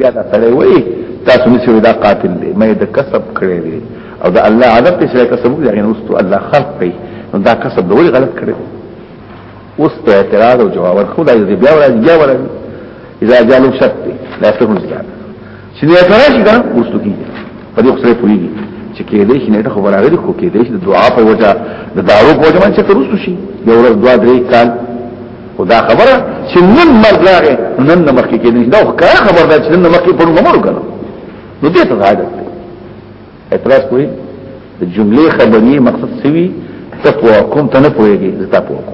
بیا دا سړی وای تاسو نشئ دا قاتل دی مې د کسب کړی دی او دا الله عذاب ته شي کسب دی هغه نوستو الله خلق کوي نو دا کسب دوی غلط کړی اوس ته اعتراض او جواب ورکول دی بیا ورځ بیا ورځ اذا جالو شرط لا تكون زیاده چې نه کړی شي کنه ورستو کیږي په دې خسرې پوریږي چې کې دې شي نه ته خبر راغلی خو کې دې شي د دعا په وجه د دارو په وجه باندې ترستو شي یو ورځ دعا درې کال او دا خبره چې نن مرګ راغی نن نه مخکې کې دې دا ښه خبر ده چې نن مخکې په نومو وکړو نو دې ته راځي اعتراض کوي د جملې خبري مقصد سوي تقوا کوم تنه پويږي زتا پوکو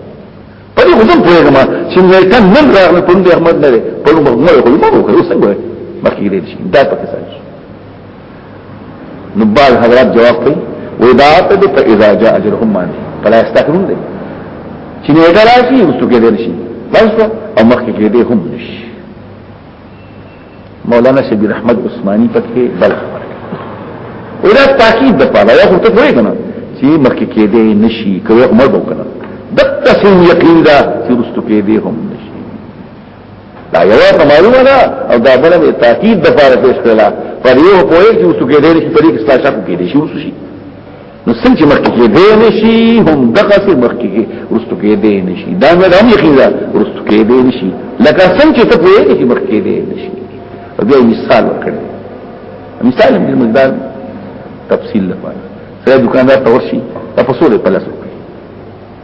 په دې خصوص پوهېږم چې امریکا نن راغله په دې احمد نه په نوم مرګ خو ما وکړو څنګه مخکې دې شي دا پکې څنګه نو بعض حضرات جواب کوي ودا ته دې په اذا جاء اجرهم باندې فلا استغفرون دې چې نه دراشي مستو کې دې شي بس او مخکې دې هم نشي مولانا شبیر احمد عثماني پکې بل خبره کوي دا تاکید د پاره یو څه کوي کنه چې مخکې کې دې نشي کوي عمر به کنه د تاسو یقین دا چې رستو کې دې هم نشي دا یو څه معلومه ده او دا بل به تاکید د پاره پیش کړل پر یو کوی چې رستو کې دې نشي طریق استاشا کو کې دې شي رستو شي نو څنګه مخکې کې دی نشي هم دغه څه مخکې کې ورستو کې دی نشي دا مې هم یې خیزه ورستو کې دی نشي لکه څنګه ته په یوه کې مخکې دی نشي بیا مثال ورکړي مثال دې مقدار تفصیل لپاره سره دکاندار تورشي تاسو له پلاسو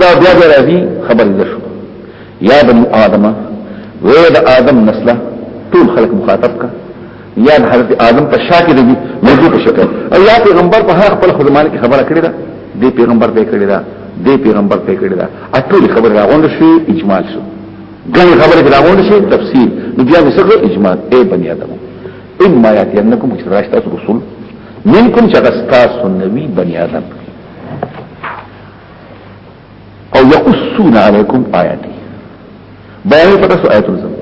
دا بیا بیا راځي خبر دې شو یا بني آدم وې د آدم نسله ټول خلق مخاطب کا یا د حضرت آدم په شاکر دي موضوع په شکل او یا پیغمبر په هر خپل خدمت کې خبره کړې ده دې پیغمبر ته کړې ده دې پیغمبر ته کړې ده اټول خبره راغونډ شي اجمال شو ګڼ خبره راغونډ شي تفصیل نو بیا وسره اجمال اے بني آدم ان ما یاتینکم چې راشت تاسو رسول منکم چې تاسو نبی بنی آدم او یقصون علیکم آیاتی بیان پر تاسو آیاتو زم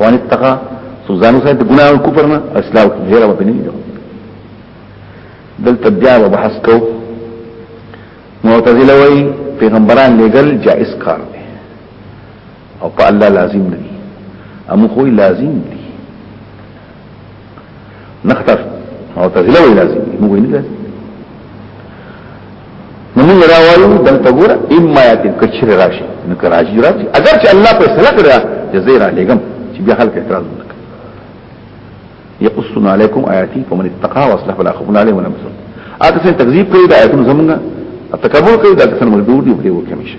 وان اتقا سوزانو سره د ګناه او کفر نه اسلام کې هیره و بنی دو دلته بیا و بحث کو معتزله وای پیغمبران لګل جائز کار او په الله لازم نه دي امو خو لازم دي نختر او تزله وی لازم دي موږ نه لازم نو موږ راوایو دلته ګوره اما یاتي کچر راشي نو کراجي راشي اگر چې الله په سره کړه جزیر علیکم چې بیا خلک اعتراض وکړي يقصنا عليكم آياتي فمن اتقى واصلح فلا خوف عليهم ولا هم يحزنون اته څنګه تکذیب کوي د آیاتونو زمونږه تکبر کوي دا څنګه مردود دی په دې وکه مشه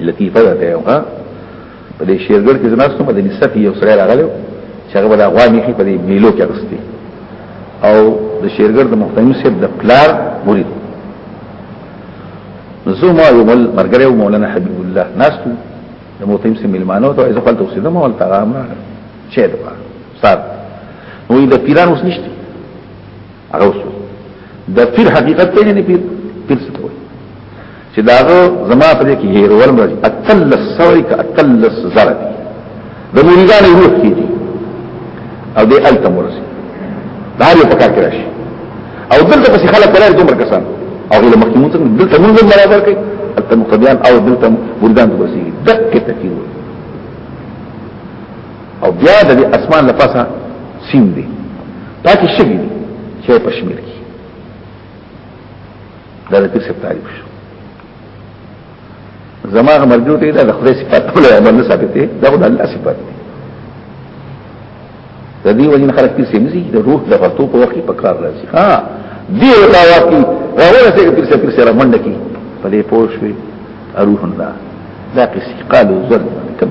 لطیفه ده یو ها په دې شیرګړ کې زناستو په دې نسخه یو سره راغلو چې هغه د افغان یې په دې میلو کې اغستي او د شیرګړ د محترم صاحب د پلار مرید زما یو بل مرګره او مولانا حبیب الله ناستو د محترم صاحب ملمانو ته زه خپل توسیدم او تغام چې دا صاحب نو د پیران اوس نشته هغه وسو د پیر حقیقت ته نه پیر پیر څه وایي چې دا زما په دې کې هیرول مرضی اتل السوری ک اتل الزر دي د مریدانو روح کې دي او دې الته مرضی دا یو پکار کې راشي او دلته پس خلک ولر دومره کسان او غیر مخکمون څنګه دلته موږ برابر کوي الته مقدیان او دلته مریدان د ورسیږي دقه تکیور او بیا د اسمان لپاسه سیم دی پاتې شوی دی چې په شمیر کې دا د کیسه تعریف شو زماغه مرجو ته دا خدای صفات ټول عمل ثابت دی دا خدای الله صفات دی د دې وجه خلک په سیمزي د روح د غلطو په وخت په کار راځي ها دی دا واقعي راوړل سي په سر پر سر منډه کی په دې پوښوي اروح الله دا قصي قالو زر کم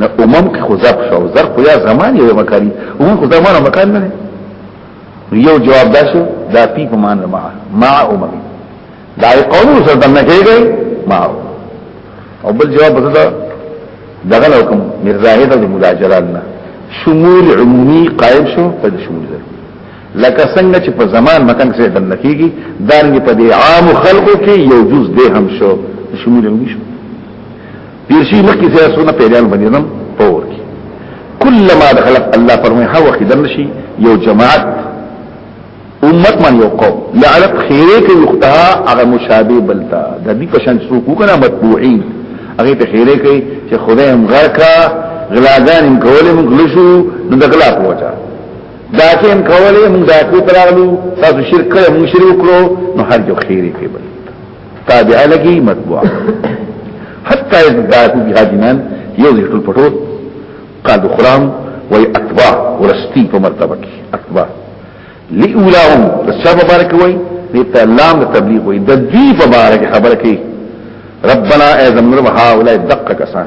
نه امم کې خو زرق شو زرق خو یا زمان یو مکان امم خو زمان او مکان نه یو جواب دا شو دا پی په مان ما ما امم دا قوم سره د نه کېږي ما او بل جواب دا دغه لو کوم مرزا هدا د مولا جلال نه شمول عمومي قائم شو په شمول زر لکه څنګه چې په زمان مکان کې د نه کېږي دا رنګ په عام خلقو کې یو جز ده هم شو شمول عمومي شو پیرشی مکی سے سونا پیریان بنیدم پور کی کلما دخلت الله فرمای هر وخت دنشي یو جماعت امت من یو قوم لعنت خیره کې یختها هغه مشابه بلتا د دې په شان څوک کنه متبوعين هغه ته خیره کې چې خدای هم غرقا غلاګان هم کولې موږ لشو نو د غلا په وجه دا چې هم کولې موږ دا کو تراغلو تاسو شرک کړو موږ شرک وکړو نو هر جو خیره کې بل تابع لګي مطبوع حتى يزدادوا بها جنان يوزي ټول پټول قال خرام وي اتباع ورستي په مرتبه کې اتباع لاولاهم الشاب مبارك وي دته لام تبلیغ وي د دې مبارک خبره کوي ربنا اعظم رب هؤلاء دقه کسان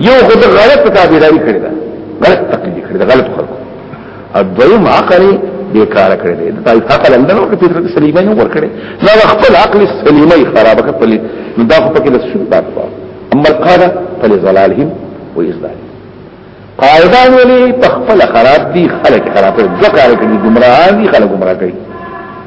یو خود غلط تابعداري کړی دا غلط تقلید کړی دا غلط خلق او دویم عقل بیکار کړی دی دا عقل اندر او فطرت سلیمه نه ور کړی دا خپل عقل سلیمه خراب کړی نو دا خو پکې د شو دا اما القاعده فلزلالهم وازداد قائدان ولی تخفل خراب دی خلق خراب دی دو کار کردی گمراهان دی خلق گمراه کردی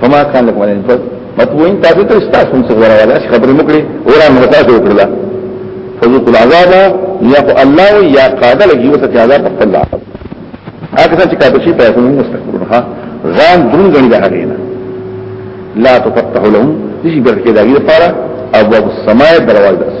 فما كان لكم عليهم فضل مطبوعين تاسو ته تاسو څه غواړئ دا خبرې مکړي اور موږ تاسو وکړل فذوقوا العذاب يا الله يا قاد لګي وسه عذاب په الله هغه څه چې کابشي په کوم مستقبلها ځان درون غني ده هغه نه لا تفتح لهم دي برکه دغه لپاره ابواب السماء دروازه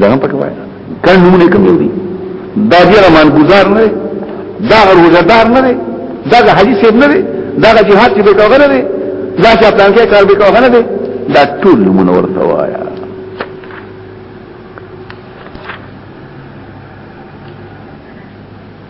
دا هم پکې وایي کله نمونه کوم دی دا دی رمان گزار نه دا روزدار نه دا د حدیث نه دی دا د جهاد کې به کاغه نه دی دا چې پلان کې کار به کاغه نه دی دا ټول نمونه ورته وایا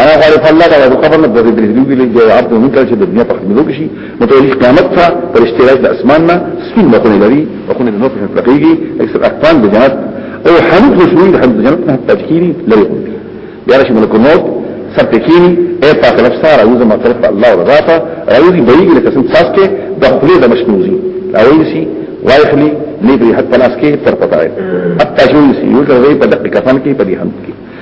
انا غالب الله دا د قبر نه د دې دوی له جو عبد من کله چې د دنیا په خدمت کې شي متوجه قیامت ته پر اشتراک د اسمان نه سپین مخونه لري او خونه د نور په تلقیږي اکثر اقوام د جنت او حنوت مسلمین د حنوت جنت نه تذکیری لري بیا راشي ملک الموت سر تکینی اے پاک طرف سارا یوز ما طرف اللہ و رضافا رایوزی بریگی لکه سن ساس کې د خپل د مشنوزی اوی سی وایخلی نیبری حد پلاس کې تر پتاوی حتی شوی سی یو تر په دقیقه فن کې په دې هم کې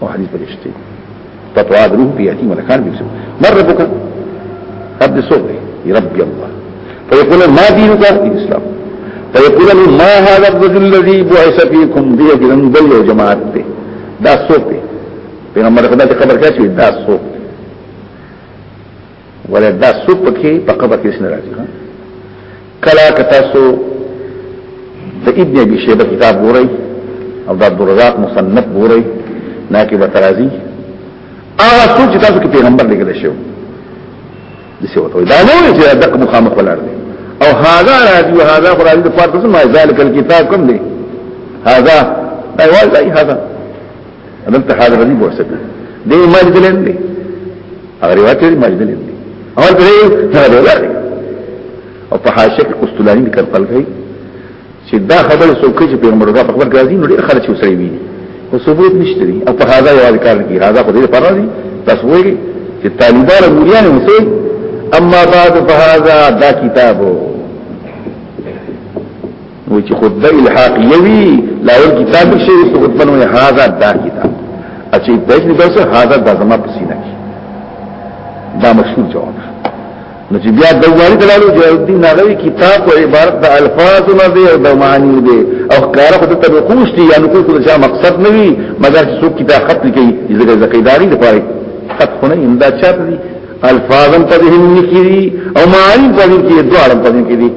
او حدیث پرشته تطواد روح بیاتی ملکان بیسو مر ربک رب دې سوق دی ربي الله فيقول ما دينك الاسلام فيقول له ما هذا الرجل الذي بعث فيكم دي جرن دل او جماعت ته دا سوق دی پیغمبر خدا ته خبر کړی دا سوق ولې دا سوق پکې په قبر کې څنګه راځي کلا کتاسو د ابن ابي شيبه کتاب ګورئ او د عبد الرزاق مصنف ګورئ نه کې به ترازی هغه څو چې تاسو کې پیغمبر لګل شو د څه وته دا نه وي چې دغه مخامخ ولر دي او هاذا راځي او هاذا قرآن د فرض ما ذالک الكتاب کوم دي هاذا ايوه هاذا دلته حاضر دي بوسه دي دې مجدلن دي هغه روایت دي مجدلن دي اول دې هغه روایت او په حاشیه کې قسطلانی ذکر خپل کوي چې دا خبره څوک چې پیغمبر دا په خبر راځي نو ډېر خلک یې وسري وي خو ثبوت نشته دي او په هاذا یو کار کې هاذا خو دې پر راځي تاسو وایي چې طالبان او مليان وسوي اما بعد فهذا دا کتابو نو چې خطبه الحاق یوی لا یو کتاب شي خو خطبه نو هاذا دا کتاب اچې دایښ نه درسه هاذا دا زما په سینه کې دا مشهور جواب نو چې بیا دواری دلالو جلال الدین نغوی کتاب و عبارت دا الفاظ نه دی او دا معنی دی او کار خود ته بقوش دی یعنی کوئی خود چا مقصد نه وي مګر چې څوک کتاب خط لکي ځکه ځکه داری د پاره خط خونه امدا چاته دی الفاظم په ذهن کې دي او معانی په ذهن کې دوه اړم په ذهن کې دي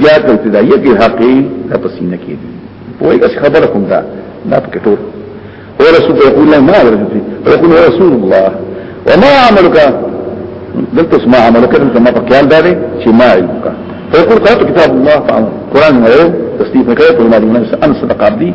بیا د ابتدایه کې حقي د پسینه کې دي وایي که خبره کوم دا دا په کټور هو رسول الله يقول لا ما رسول رسول رسول الله وما عملك دلت اسمع عملك انت ما تقيال داري شي ما علمك فيقول قرأت كتاب الله فعمل قرآن هو تصديق نكاية وما لي من أنس صدق عبدي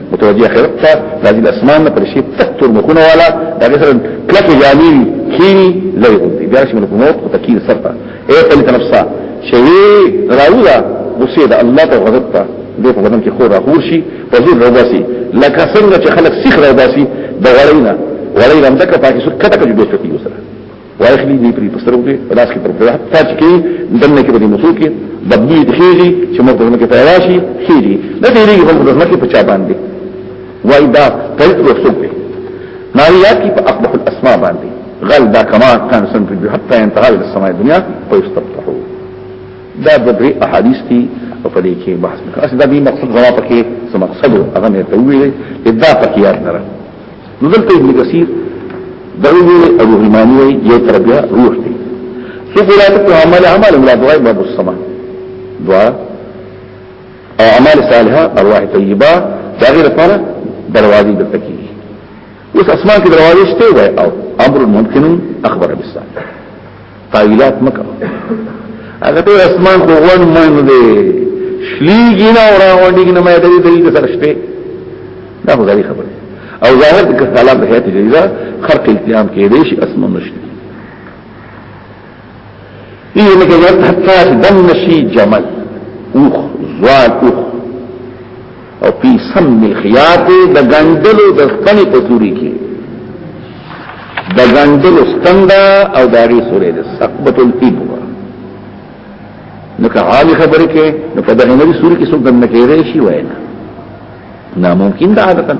متوجه خلق تا لازم اسمان پر شي تکتر مخونه والا دا مثلا کلک جامي کینی لوي کوي بیا شي ملک موت او تکیر سرتا اے پلی تنفسا شوی راولا وسید الله ته غضب تا دې په بدن کې خور راخور شي وزیر روباسي لکه څنګه چې خلک سیخ روباسي د وړینا وړینا دغه پاکي سو کته کې جوړ شي وسره واخلي دې پری پسترو کې پلاس کې پر پلا تاج کې دنه کې به مسو کې دبلی خېږي چې موږ دنه کې پیدا شي خېږي د دې لري هم دنه کې پچا باندې وای دا تل رسول دی ناریات کې په اقبح الاسماء باندې غل دا کما کان سن په حتی انتها الى السماء دنیا او استفتحو دا د دې احادیث دي او په دې کې بحث وکړه دا دې مقصد زما پکې څه مقصد هغه نه ته ویلې دا پکې یاد نه نزلت ابن كثير دغه ابو الماني وي یو تر بیا روح دی سو قرات په عمل عمل لا دعاء باب السماء دعاء او اعمال صالحه ارواح طیبه دا غیر لپاره دروازې د تکي اوس اسمان کې دروازې شته وای او امر ممکن اخبر بالساعه تاویلات مکه هغه ته اسمان خو غون مون دی شلیږي نه اور غونډي نه مې دې دې سره شته دا خو غری خبره او ظاهر د کلام د حیات جدیده خرق التیام کې دې شي اسمان نشته دې نه کې حتی دم نشي جمل اوخ زوال اوخ او پی سم خیاته د غندلو د سپنې په سوري کې د غندلو ستنده او د هغه سورې د سقبت الایب نو که عالی خبره کې نو په دغه نری سوري کې څوک دنه کې راشي وای نه ناممکن ده عادتن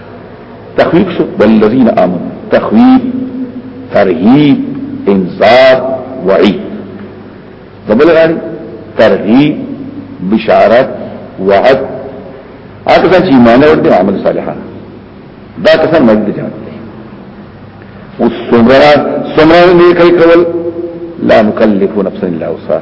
تخویف شو والذین آمن تخویف ترهیب انذار وعید دبل غاری ترهیب بشارت وعد هغه ځان چې ایمان ور دي عمل صالحا دا کسان مرګ دي جنت او څومره څومره نه کوي کول لا نکلف نفسا الا وسعها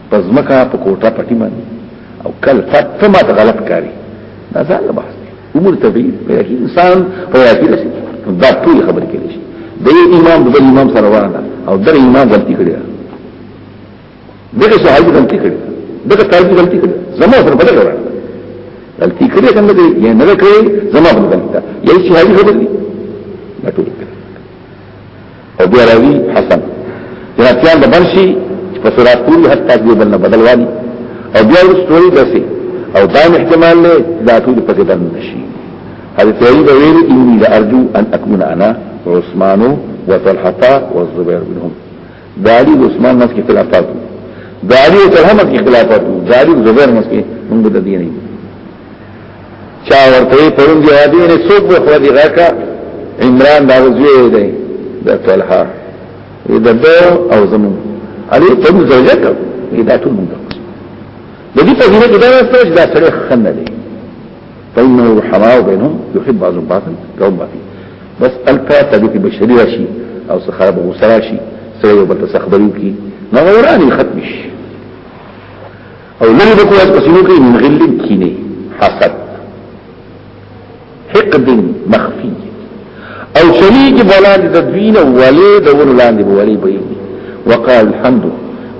په ځمکه په کوټه پټی باندې او کل فتمه د غلط کاری دا ځان بحث دی امور طبيعي په انسان په یاتی رسي دا ټول خبر کې شي د امام د امام سره ورانه او در امام غلطي کړی دغه صحابي غلطي کړی دغه تابعي غلطي کړی زمو سره بدل ورانه غلطي کړی څنګه دی یا نه کړی زمو غلطي یا صحابي خبر دی دا ټول او بیا راوی حسن جناتیان د برشي په سرات پوری حتی دې بل نه بدل والی او بیا ورستوري دسي او دا احتمال له دا ټول په دې دنه شي حضرت علی دا ویل انی لا ارجو ان اكون انا وعثمان وطلحه والزبير منهم دا علی عثمان نس کې خلافات دا علی او طلحه نس کې خلافات دا علی زبیر نس کې موږ د دې نه چا ورته پرون دی وادي نه څوک به خو دی غاکا عمران دا زوی دی د طلحه د دو او زمو علي ته زوجه کړ دا ټول موږ د دې په دې کې دا څه چې دا سره خنه دی فإنه حماو بينهم يحب بعض بعضا قوم ما فيه بس الکا تبیت بشری راشی او سخرب غسراشی سره یو بلتا سخبریو کی نغورانی ختمش او لری د کوه پسینو کې من غل کینه حسد حقد مخفی او چلی کی بولان د دوین ولی د ور لاندې بولی بی وقال الحمد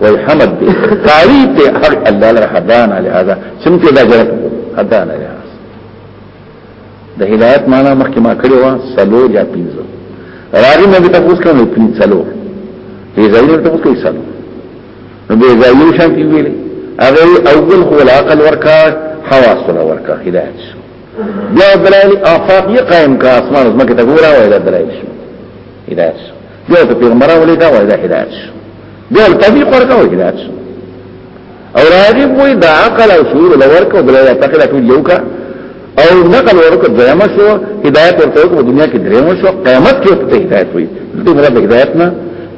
والحمد دی تعریف ته هر الله لره هدانا لهذا سمته دا جرت هدانا لهذا د هدایت معنا مخکې ما کړی و سلو یا پینځو راغی مې تاسو کوم پینځلو دې ځای ته تاسو کوي سلو دې ځای یو شان کې ویلي هغه اول خو العقل ورکا حواس له ورکا هدایت شو بیا دلایل افاقی قائم کا اسمان از مکه ته ګورا وای دا دلایل شو هدایت شو بیا ته پیغمبر ولې دا وای دا هدایت شو بیا تطبیق ورکا وای هدایت شو او راغب وای دا عقل او شعور لورکا او دلایل تقلا ټول یو کا او نقل ورکړه دویم شو هدایت ورته په دنیا کې دریم شو قیامت کې ورته هدایت وي دې مراد هدایت نه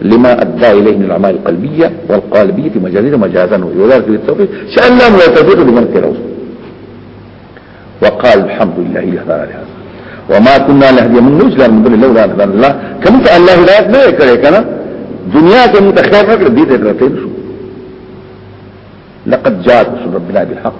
لما ادى اليه من الاعمال القلبيه والقالبيه مجازا مجازا ويراد بالتوفيق شاء الله ما يتفق بمن كره وقال الحمد لله الى هذا وما كنا لهدي من نجلا من دون الله رضا الله كم ته الله هدایت نه کړې کنه دنیا کې موږ خیر وکړ دې ته راته شو لقد جاء رسول ربنا بالحق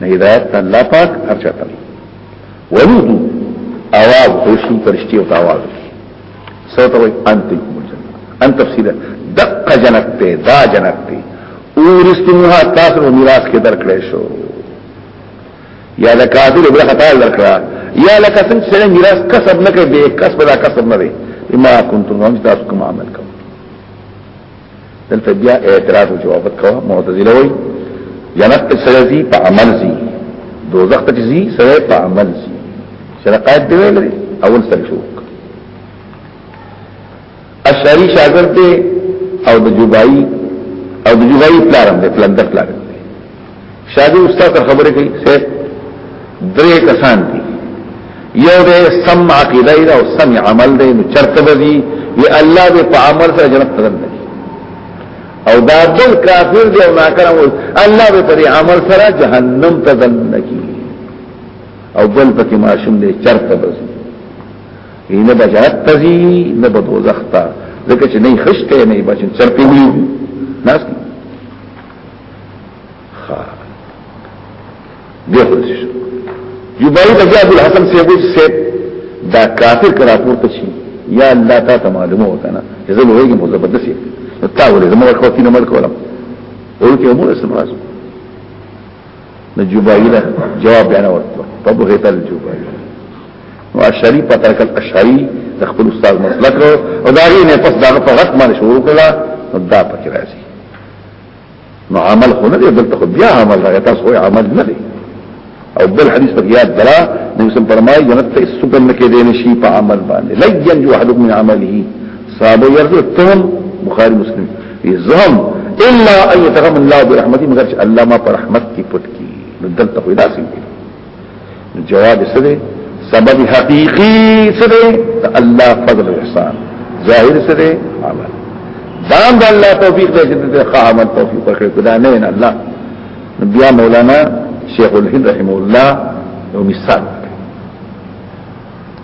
نه هدایت الله پاک هر چا ته ولودو اواز خوشی پرشتي او اواز سو ته وي انت ان تفسیر دق جنت ته دا جنت ته اورستموها تاسو نو میراث کې درکړې شو یا لکاتو له خطا درکړه یا لکه څنګه چې میراث کسب نه کوي به کسب دا کسب نه دی ما كنتم وانت تاسو کوم عمل کوي دلته بیا اعتراض او جواب وکړه معتزله وای جنت ته سرزي په عمل زی دوزخ ته زی سره په عمل زی سره قائد دی ویل اول سره شو اشعری شاګرد دی او د جوبای او د جوبای پلان دی پلان د پلان شادي استاد تر خبرې کوي سه درې کسان دي یو دې سم عقیده دی او سم عمل دی نو چرته دی وی الله به په عمل سره جنت ته ځي او دا بل کافر دی او ناکرم الله به په عمل سره جهنم ته ځي او بل پکې ماشوم دی چرته دی نه بجات تزي نه بدوزخ ته ځکه چې نه خشته نه بچن چرته وي ناس بیا پرسیش یو باری تکی عبد الحسن سیبو سیب دا کافر کرا پورته شي یا الله تا ته معلومه وکنه چې زه وایي مو زبردست یم تا ولې زما ورکو تینه مړ کولم ورته امور اسلام راځو نو جبایله جواب بیان ورته په بوه تل جبایله نو اشعری په ترکل اشعری د خپل استاد مسلک او دا یې نه پس دا په غټ باندې شروع کړه دا پکې راځي نو عمل خو نه دی دلته خو بیا عمل راغی تاسو خو عمل نه دی او بل حدیث په یاد درا نبی سم فرمایي جنت ته سګن کې دی نشي په عمل باندې لجن جو احد من عمله صاحب يرضي تم بخاری مسلم زم الا ان يتغم الله برحمته مگر چې الله ما پر رحمت کې پټ کی نو دلته خو داسې دی جواب څه دی سبب حقيقي څه دی الله فضل احسان ظاهر څه دی عمل دام د الله توفیق دی چې د قامت توفیق ورکړي کدا نه نه الله بیا مولانا شیخ الهند رحم الله یو مثال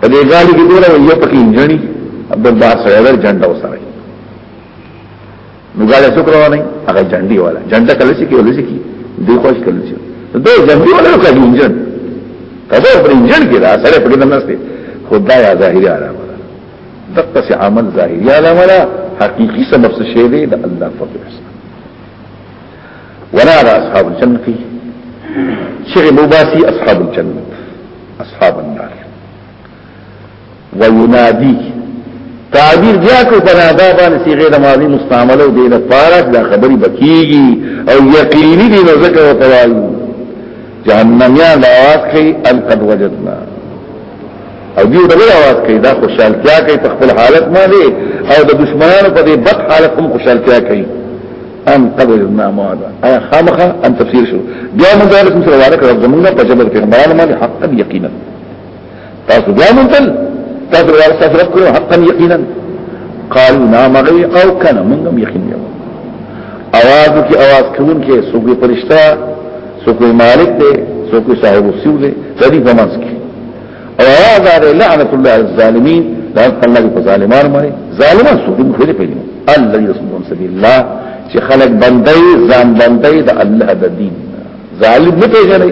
په دې غالي کې ګوره یو پکې انجنی عبد الله سره جنډه وسره نو ګاډه څوک روانه هغه جنډي والا جنډه کله سي کې ولې سي کې دی خوښ کله سي دا جنډي والا کا انجن کله پر انجن کې دا سره په دې نسته خدای ظاهري علامه دقه سي عمل ظاهري علامه لا حقيقي سبب څه شي دی د الله فضل ولا على اصحاب الجنه فيه شغل مباسي اصحاب الجنه اصحاب النار وینادی تعبیر بیا کو بنادا باندې صيغه د ماضي مستعمله دی د پارک دا خبري بکیږي او یقیني دی نو ذکر او توایي جهنم یا د آواز کوي ان قد وجدنا او دیو د آواز کوي دا خوشالتیا کوي په خپل حالت باندې او د دشمنانو په دې بد حالت هم خوشالتیا کوي ان قد وجدنا ما دا ایا خامخه ان تفسیر شو بیا موږ د رسول الله صلی الله علیه وسلم په جبر پیغمبرانو باندې حقا یقینا تاسو بیا منتل تاسو ور سفر کړو حقا یقینا قالوا نعم غي او كان منهم يقين يوم اواز کی اواز کون کې سوګي پرشتہ سوګي مالک دے سوګي صاحب سیو دے تدی فمنس کی او اواز علی لعنت الله علی الظالمین لعنت الله په ظالمان باندې ظالمان سوګي مخې په دې الله یسمون سبیل الله چې خلق بندي ځان بندي د الله د دین ظالم نه پیژني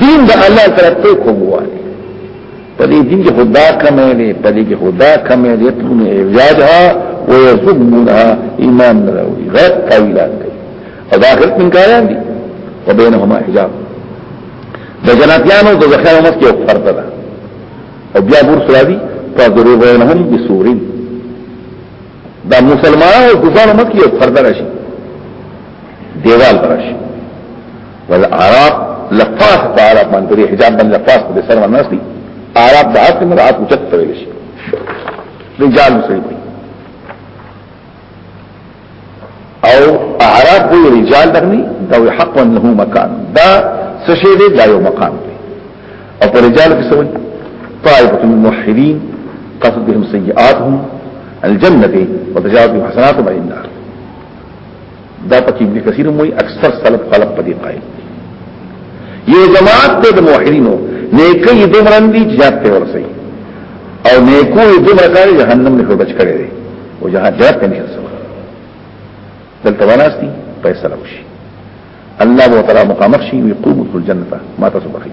دین د الله طرف ته کوم وای په دې دین کې خدا کمې نه په دې کې خدا کمې نه تون ایجادها ويذمونها ایمان نه راوي غیر قویلات کوي او دا اخرت من کاران دي وبينهما حجاب د جناتیانو د ځخانو مس کې فرق ده او بیا ګور سراوي فضرب بينهم بسور دا مسلمانانو د ځانو مس کې فرق راشي دیوال راشي والعرب لفاظ په عرب باندې لري حجاب باندې لفاظ په سر باندې نسي عرب د عرب نه عرب چت ته ویل شي رجال مسلم او عرب وی رجال دغني دا حق له مکان دا سشي دی دا یو مقام دی او پر رجال کې سوي طائفه الموحدين قصد بهم سيئاتهم الجنه وتجاوز بهم حسناتهم عن النار دا پکې ابن کثیر موي اکثر سلف خلق په دې قائل یو جماعت ته د موحدینو نیکي دمرن دي جات ته ورسي او نیکو دمر کاری جهنم نه بچ کړي دي او جهاد جات ته نه رسو دلته وناستي پیسې لوشي الله وتعالى مقامخ شي ويقوم الجنه ما تسبخي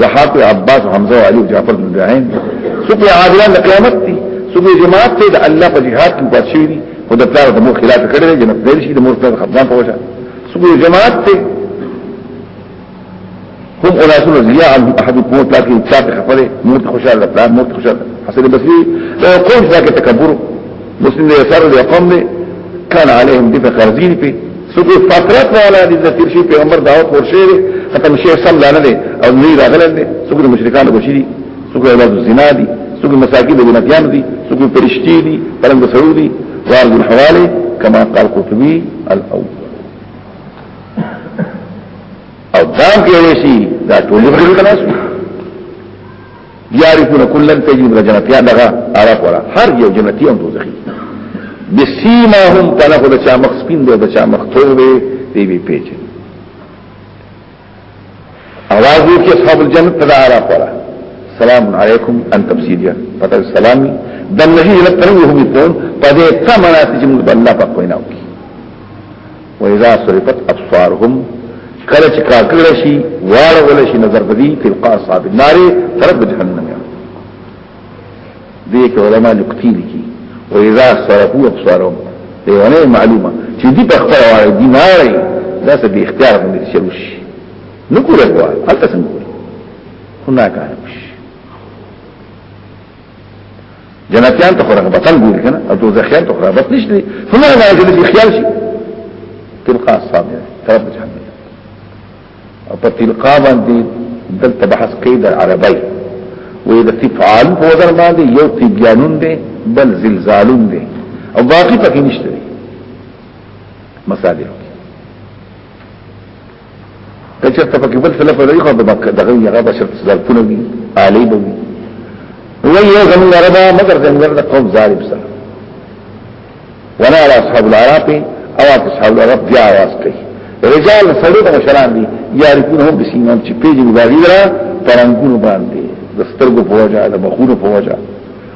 زحاق عباس حمزه او علي جعفر بن ابراهيم سوق عادلان د قیامت دي سوق جماعت ته د الله په جهاد کې پات شوی دي خو د پلار د مور خلاف کړی دی جنت دل شي د مور پلار خپلان په وجه سوق جماعت ته هم اولاسون رضیاء عنه احد مور پلار کې چاته خپله مور خوشاله پلار مور خوشاله حسن بصری قول ذاك تکبر مسلم دې سره دې قوم دې کان عليهم دې په قرضې دې په سګو فترت والا دې د تیر شي پیغمبر دعوت ورشه دې ختم شي سم لا نه دې او نه راغله دې سګو مشرکان بشي دې سګو اولاد زنا دې سګو مساکین دې بنتيان دې سګو پرشتي دې پرنګ سعودي وارد الحواله كما قال قطبي الاول او دام کې وشي دا ټول ورته کنه یعرفون کلن تجی من جنتیان دغا عرف ورا هر یو جنتی هم دوزخی بسیما هم پنخو دا چا مخ سپین دے دا چا مخ توبے دی بی پیچن اوازو کی اصحاب الجنت تدا عرف ورا سلام علیکم ان تبسیدیا پتر سلامی دن نجی جنت تنوی هم اتنون پا دے تمناتی جمعه بالله پاک کوئی ناو کی واذا صرفت ابصارهم کله چې کاکړ شي واړه ول شي نظر بدی تلقا اصحاب النار طرف جهنم یا دې کې علما نکتی لیکي واذا صرفوا ابصارهم دیونه معلومه چې دې په خپل واړه دي ناري دا څه به اختیار باندې شروع شي نو کوله هغه څنګه هناك عربش جنتیان ته رغبتن ګوري کنه او دوزخیان ته رغبت نشته هم نه راځي چې خیال شي تلقا الصابر طرف جهنم او په تلقا باندې دلته بحث کوي د عربی وې د تفعال په وزن باندې یو تبیانون دی بل زلزالون دی او باقی پکې نشته مثال یو که چېرته پکې بل څه لپاره دی خو به دغه یې هغه بشر ظرفونه وي آلې به وي وایي یو زمونږ عربه مګر زمونږ د قوم ظالم سره ونا على اصحاب العراق او اصحاب العراق بیا آواز کوي رجال سړي د مشران دي یارکون هم بسیمان چې پیجن باغی را پرنګونو باندې د سترګو په وجه د مخونو په وجه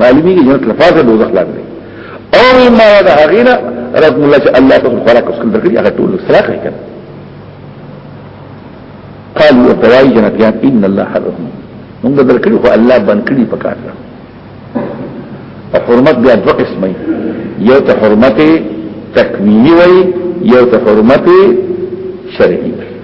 معلومی کی جنت لفاظ دوزخ لاندې او مما یاد هغینا رب الله چې الله تاسو خوراک اوس کندر کړی هغه ټول سلاخ یې کړ قال وتوای جنتیان ان الله حرم موږ درکړي خو الله بن کړی پکار ده او حرمت بیا دوه قسمه یو ته حرمت تکوینی وي یو ته حرمت شرعي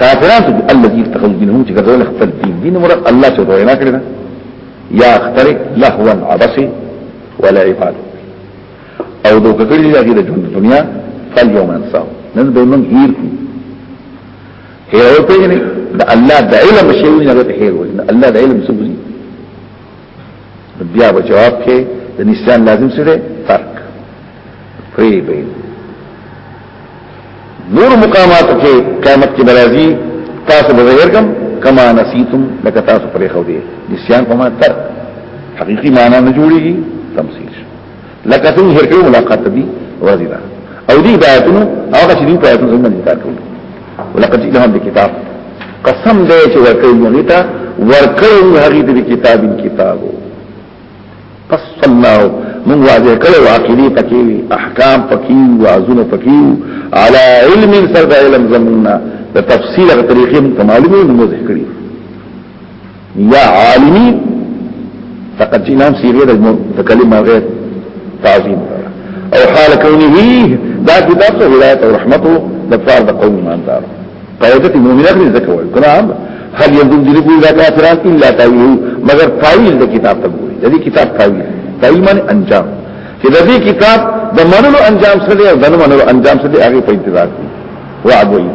کافران ته الذي اتخذ دينهم چې ګرځول خپل دین دین مراد الله چې وینا کړی دا یا اخترق لهوا عبس ولا عباد او دو کړی دا چې د دنیا فل یوم انسان نن به موږ هیر کو هیر او پیژنې د الله د علم شی نه غته هیر ول الله د علم څه بیا به جواب کې د نسیان لازم څه دی ترک پری به نور مقامات کې قیامت کې برازي تاسو به ظاهر کم کما نسیتم لکه تاسو پرې خو دی نسیان په معنا ترک حقيقي معنا نه جوړيږي تمثيل لکه څنګه هر کړو ملاقات دي ورځي دا او دي آیاتونو هغه چې دي په آیاتونو باندې انکار کوي ولقد جئناهم بكتاب قسم دې چې ورکړي موږ ته ورکړي هغه دې کتاب کتابو فصلناه من واضح کړو عقیدی پکې احکام پکې وازونه پکې على علم سر علم زمنا د تفصیل غ طریقې معلومه موږ ذکر کړی یا عالمی فقط جنام سی غیر تکلم غیر تعظیم او حال کونه دا کتاب ته هدایت او رحمت د فار د قوم ایماندار قاعده مومن اخر ذکر وایي قرآن هل ينظر ذلك الى كافرات الا تاويل مگر تاویل د کتاب ته ګوري د دې کتاب تاویل تاویل معنی انجام چې د دې کتاب د منلو انجام سره او د منلو انجام سره هغه په انتظار دي وعد وي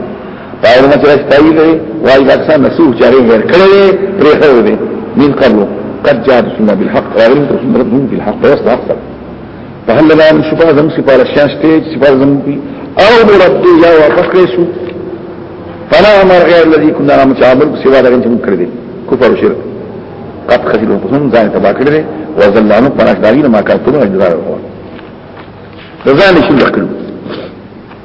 پاول نه چې تایید لري وايي دا څنګه نسوه چې هغه ور کړی پرې خو دې من قبل قد جاء رسولنا بالحق وعلم رسول ربهم بالحق ويصدق اكثر فهل لنا من شفاء ذنب سفارة الشاش تيج سفارة ذنب او مرد يا وفقرسو فلا امر غير الذي كنا نعمل تعامل سوا دغه چې موږ کړی کفر او شرک قد خسروا انفسهم ځان تبا کړی وزلانو پناش داري ما کاتو نه اجرار وکړ ځان شي لکړو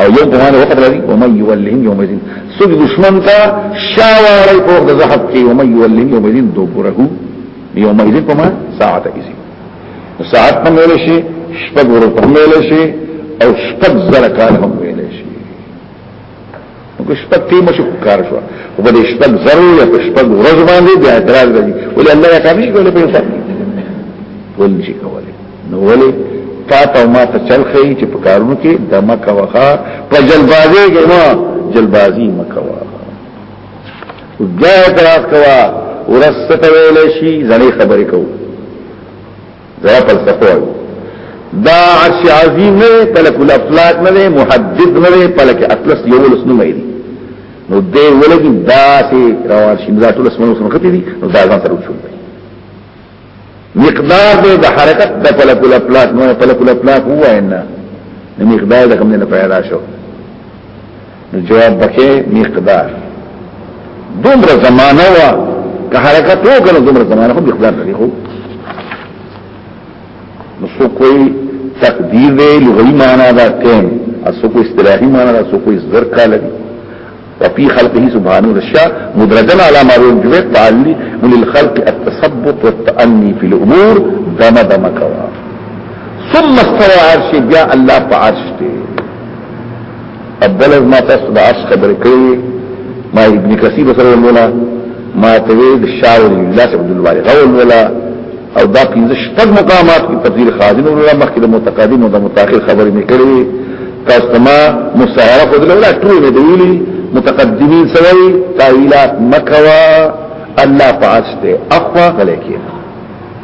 او یو ګمان وخت راځي او مې یولهم یوم الدین سګ دشمن تا شاوړی په د زحف کې او مې یولهم یوم الدین دوبره یوم الدین په ما ساعت ایزي ساعت په مل شي شپږ ورو په مل شي او شپږ زره کال هم ویل شي نو شپږ ټیمه شو کار شو او په شپږ زرو یا په شپږ ورځ باندې بیا اعتراض راځي ولې الله یا کافي کوله په انسان ولې شي کوله نو ولې تا ته ما ته چل خي چې په کارونو کې د مکه وخا په جلبازي کې ما جلبازي مکه وا دا اعتراض کوا ورسته ویل شي ځنې خبرې کوو زرا فلسفه دا عرش عظیم نه پلک الافلاک نه محدد نه پلک اطلس یو لس نه مې نو دې ولګي دا سي روان شي دا ټول اسمنو سره ختی دي نو دا ځان سره وشو مقدار دې د حرکت د پلک الافلاک نه پلک الافلاک هو نه مقدار د کوم نه پیدا شو نو جواب بکې مقدار دومره زمانہ وا که حرکت وکړو دومره زمانہ خو مقدار لري خو نو څو کوئی تقدیر دی لغوی معنا دا ټیم اسو کو اصطلاحي معنا دا سو کو زر کال دی وفي خلقه سبحانه الرشا مدرجا على ما رجوه تعالي وللخلق التثبت والتأني في الأمور دم دم كوا ثم استوى عرش بيا الله فعرش تي اول از ما تاسو دا عرض خبر کړی ما ابن کثیر سره مولا ما توید شاول الله عبد الوارث او مولا او دا پنځه شپږ مقامات په تفسیر خازن او الله مخکې د متقدم او د متأخر خبرې نکړي تاسو ما مستعاره خو دلته ټول نه دیلی متقدمین سوي تاویلات مکوا الله پاسته اخوا غلې کېږي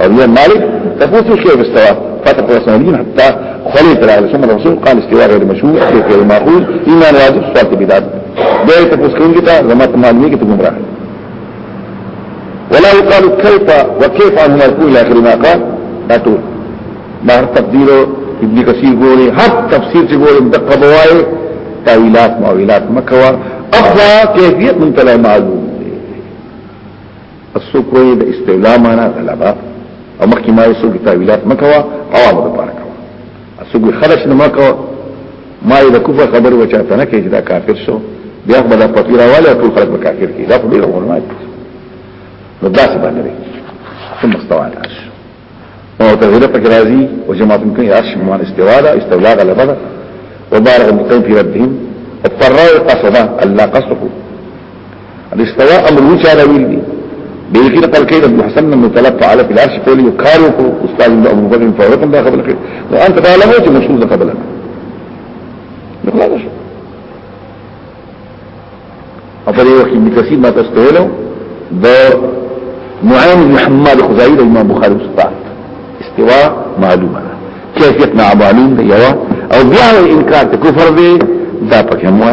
او بیا مالک تفوتو شیئے بستوا فاتح قرصان الدین حتی خلی تلال سم الرسول قال استوا غیر مشهور اخیر غیر معقول ایمان واجب سوالت بیداد بیا تفوت کون کتا زمات معلومی کتا گمراہ ولا يقال كيف وكيف عنه مرفوع الى اخر ما قال دا ټول بهر تقدیر ابن کثیر ګوري هر تفسیر چې ګوري دقه بوای تاویلات ماویلات مکوا اخوا کیفیت من تلای معلوم اسوک وی د استولا معنا غلبا او مخکې ما یې سوګ تعویلات مکوا عوام د پاره کوا اسوګ خرج نه مکوا ما یې د کفر خبر و چاته نه کې چې دا کافر شو بیا خپل پتیر والا ټول خلک به کافر کی دا خو ډیر غوړمات نو دا څه باندې ثم استوى العرش معتزله پکې راځي او جماعت کوي عرش مان استوا ده استولا غلبه ده وبارغ مقیم فی ربهم اضطروا قصدا الله قصده الاستواء امر وچا لویل دي بلکې نقل کړي ابن حسن من طلب على في العرش قول يكارو کو استاد ابو بکر فورتم دا خبر کړي نو انت تعالی مو چې مسعود قبل نه خلاص او په دې وخت کې کثیر ما تاسو ته ویلو د نعیم بن حماد خزائی د امام بخاری استاد استوا معلومه ده کیفیت نه معلوم دی یو او بیا انکار ته کفر دی دا پکې مو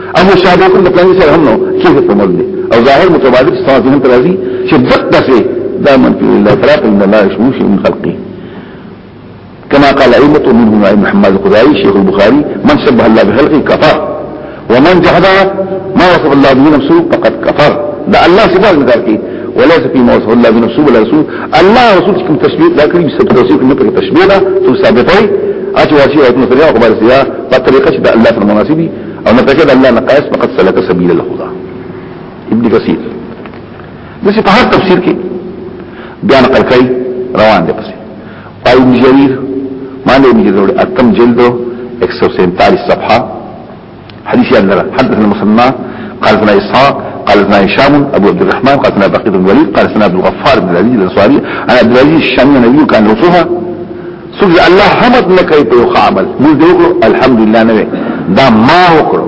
او مشابهت د کلمې سره هم نو چې په مول دي او ظاهر متبادل ستاسو هم ترازي چې دقه سي دا من في الله تراك ان الله يشمو شيء من خلقه كما قال ائمه منهم ائمه محمد القرائي شيخ البخاري من شبه الله بخلقه كفر ومن جحد ما وصف الله به نفسه فقد كفر ده الله صفات ذكر کی وليس في ما وصف الله به نفسه ولا رسول الله رسول کوم تشبيه دا کړی چې تشبيه کوم په تشبيه دا څه ثابتای اچ واشي او نو سره خبر سیا په طریقه چې الله سره مناسبي او نه تجد الله نقائص فقط سلك سبيل الهدى ابن كثير دسی په هر تفسیر کې بیا نقل کوي روان دي پسې او ابن جرير ما له ابن جرير اتم جلد 147 صفحه حديث يعني حدثنا المسمى قال ابن اسحاق قال ابن هشام ابو عبد الرحمن قال ابن بقيت بن الوليد قال ابن عبد الغفار بن العزيز الانصاري عن عبد العزيز الشامي النبي كان رسوها څوک الله حمد نه کوي په یو عمل موږ دې وکړو الحمدلله نه دا ما وکړو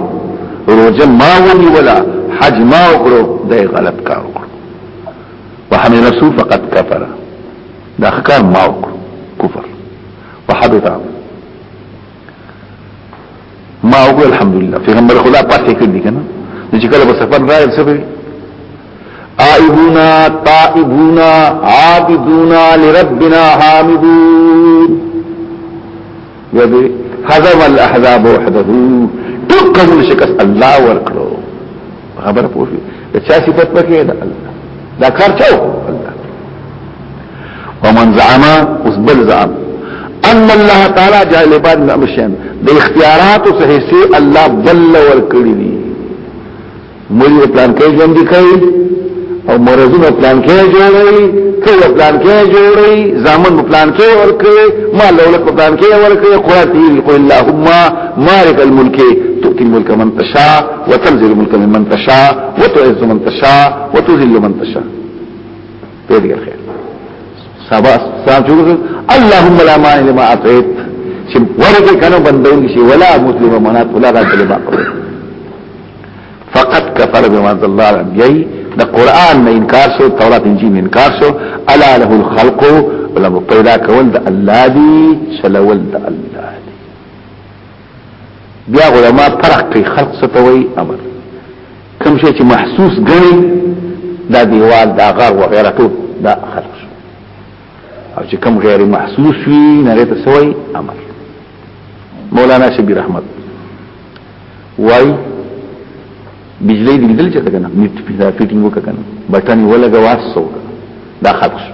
روزه ما ونی ولا حج ما وکړو دا غلط کار وکړو وحمل رسول فقط کفر دا ښکار ما وکړو کفر وحبط عمل ما او الحمدلله پیغمبر خدا پاتې کړ دي کنه چې کله په سفر راځي څه کوي آئبونا تائبونا عابدونا لربنا حامدون یعنی حضر الاحزاب وحده ټول قوم شکست الله ورکړو خبر پوه شي د چا صفت پکې ده الله دا کار چاو الله ومن زعم اسبل زعم ان الله تعالی جعل عباد الامشن د اختیارات او حصے الله بل ور کړی دي مولي پلان کې ژوند دي کوي او مرزونه پلان کې جوړي کله پلان کې جوړي زامن پلان کې ور کوي مال دولت پلان کې ور کوي قرات قل اللهم مالک الملک تؤتي الملك من تشاء وتنزل ملك ممن تشاء وتعز من تشاء وتذل من تشاء پیدا خیر سبا سلام شروع اللهم لا مانع لما اعطيت چې ورته کنه بندون شي ولا مسلم منات ولا ذات لما قبل فقط كفر بما انزل الله على انبيائي د قران نه انکار شو تورات انجیل نه انکار شو الا له الخلق ولا پیدا کول د الله دی شلول د الله بیا علما فرق کوي خلق څه ته وایي امر کوم شي چې محسوس غني دا دیوال دا غر وغیرہ ټول دا خلق شو او چې کوم غیر محسوس وي نه ته سوی امر مولانا شبی رحمت وای بجلی دی دل چته کنه میټ پیدا فیټینګ وکنه بټن ولګوا سو دا خلق شو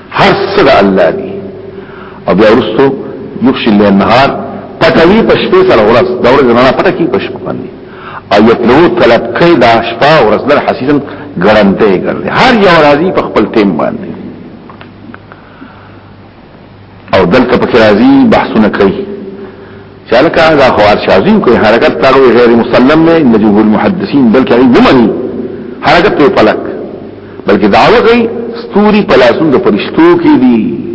هر څه د الله دی او بیا ورستو یخشي الليل النهار پټوي په شپې سره ورځ دا ورځ نه پټه کی په شپه باندې او یتلو طلب کوي دا شپه ورځ در حسیسن ګړنته ګرځي هر یو راځي په خپل ټیم باندې او دلته په راځي بحثونه کوي چالکه دا خوار شازی کوي حرکت تاغو غیر مسلم نه ان جمهور المحدثین بلکې هغه نه مني حرکت په پلک بلکې دعوه کوي ستوري پلاسون د پرشتو کې دي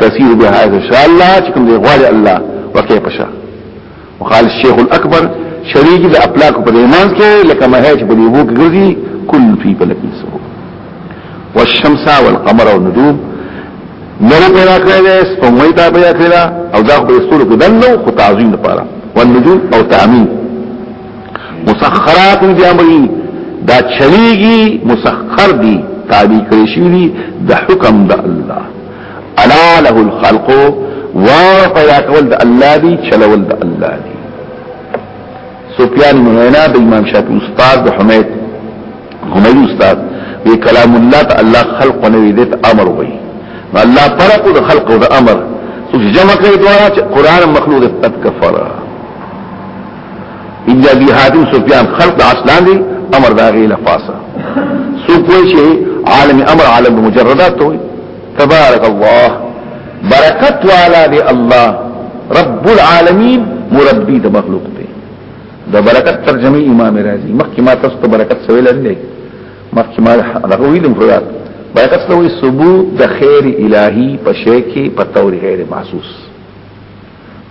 تسير بها ان شاء الله چې کوم دی غواړي الله وکي پشا وقال الشيخ الاكبر شريك د اپلاک په ایمان کې لکه ما هي چې په دې وو کې ګرځي کل فی فلک سو والشمس والقمر والنجوم نو پیدا کړی دی سپوږمۍ ته پیدا کړی دا او دا خو ستورو کې دنو خو تعظیم لپاره والنجوم او تعمیم مسخرات دی امرین دا چلیږي مسخر دي تابع کړی شوی دي د حکم د الله الا له الخلق و پیدا کول د الله دی چلول د الله دی سفیان بن عینا د امام شافعی استاد د حمید حمید استاد وی کلام الله ته الله خلق نه وی دت امر وی الله فرق د خلق او د امر څو جمع کوي دا چې قران مخلوق تک کفاره ان ابي حاتم سفيان خلق اصلان دي امر داغي لفاسه سو کوئی شي عالم امر عالم مجردات ته تبارک الله برکت والا دی الله رب العالمین مربی د مخلوق دی د برکت ترجمه امام رازی مخکې ما تاسو ته برکت سویل نه مخکې ما هغه ویلم خو یاد برکت سوی ثبوت د خیر الهی په شی کې په تور غیر محسوس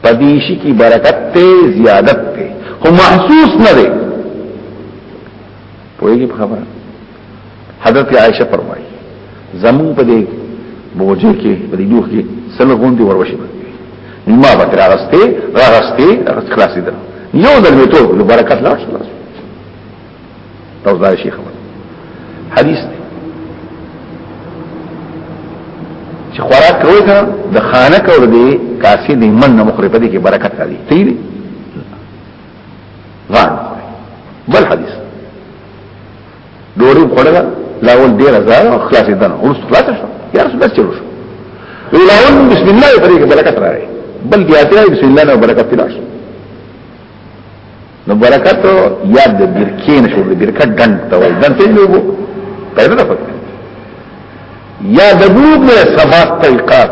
پدیشی کی برکت ته زیادت ته خو محسوس نه دی پوهیږي په خبره حضرت عائشہ فرمایي زمون په دې بوجه کې په دې دوه کې سل غوندي وروشي ما به تر غسته غسته خلاصې ده یو ځل می ټول له برکت لاس لاس دا ځای شي خبر حدیث دی چې خوراک کوي دا د خانه کول دی کاسي دی من نه مخرب دي کې برکت راځي تی دی غان بل حدیث ډوړې وړل لا ول ډیر زار خلاصې دن ورس خلاص شو یا رسول الله چلو شو ویلاون بسم الله پرې کې برکت راغی بل بیا ته بسم الله نه برکت تلاش نو برکت یاد د برکین شو د برکت دن ته وای دن ته یو پیدا نه پکې یا دبوب نه صفات طریقات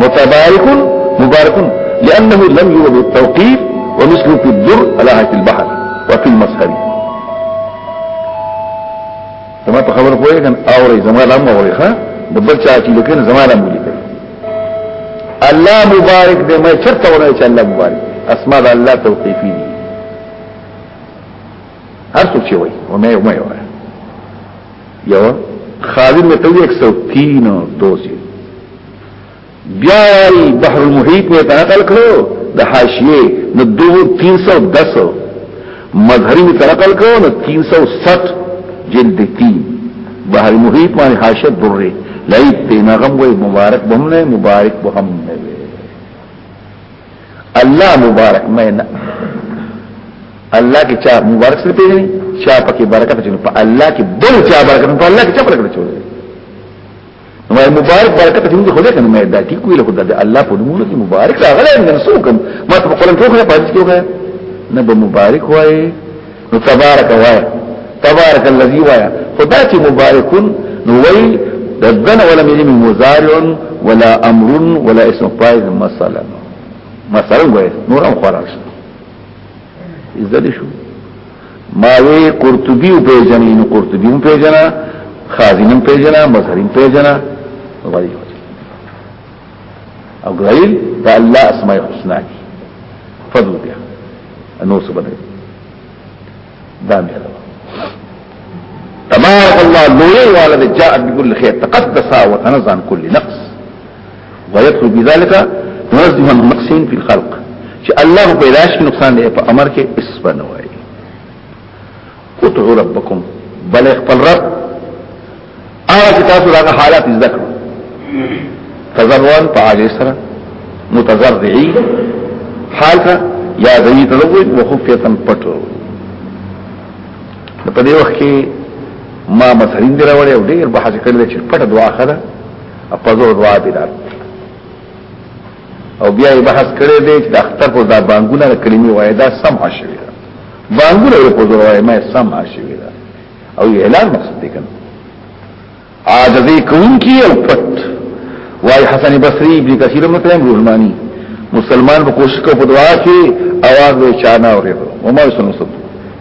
متبارك مبارك لأنه لم يوجد التوقيف ومثله في الدر على هيئة البحر وفي المسهر زما په خبره پوهه کن اوري زما لام اوري ښا د بل چا چې لیکن زما لام لیکي الله مبارک دې ما چرته ونه چې الله مبارک اسماء الله توقيفي دي هر څه چې وي ومه ومه وي یو خادم ته وی 103 دوسی بیا وی بحر المحیط می ته نقل کړو د حاشیه نو 310 مظهری می ته نقل کړو نو 360 جلد 3 بحر المحیط باندې حاشیه دره لایت ته نغم وی مبارک بهم نه مبارک بهم نه الله مبارک مینه الله کې چا مبارک سره پیژني چا پکې برکت چونه په الله کې بل چا برکت په الله کې چا برکت چونه نو مبارک برکت دې خدای کنه مې دا ټیک ویل خدای دې الله په نومونو کې مبارک راغلی نن سوکم ما ته قرآن ټوخه په دې کې وغه نه به مبارک وایي نو تبارک وای تبارک الذی وای خدا چې مبارکون نو وای ددن ولا مې مضارع ولا امر ولا اسم فاعل مثلا مثلا وای نور هم خورا شو عزت شو ما وی قرطبی په جنین قرطبی په جنا خازنم په جنا مظهرم په جنا غوړي او غیر د الله اسماء الحسنا کی فضل بیا نو څه بدل دا مې دا تبارك الله لوی والد جاء بكل خير تقدس وتنزه عن كل نقص ويدخل بذلك نزه عن نقصين في الخلق چې الله په لاش کې نقصان دی په امر کې اس بنوي ادعو ربکم بل خپل رب هغه چې تاسو راغه حالات ذکر تزروان په عاجز سره متزرعي حال کا یا ذی تزوج وخفیتن پټو په دې وخت کې ما مسرین دی راوړی او ډیر بحث کړل چې پټه دعا خره په زور دعا بلاد او بیا یې بحث کړی دی چې د اختر په دا بانګونه د کلمې وایي دا سم شوی دا بانګونه یې په زور وایي ما سم شوی دا او اعلان مقصد دی کنه عاجزی کوونکی او پټ وای حسن بصری ابن کثیر متهم رحمانی مسلمان به کوشش کوي په دعا کې اواز وچانه اوري ومه سنوسب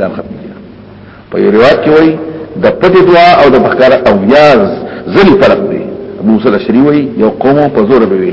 دا ختم دي په یو روایت کې وایي د پټې دعا او د بخکار او یاز ځلې فرق دی ابو سره شری وایي یو قوم په زور به وي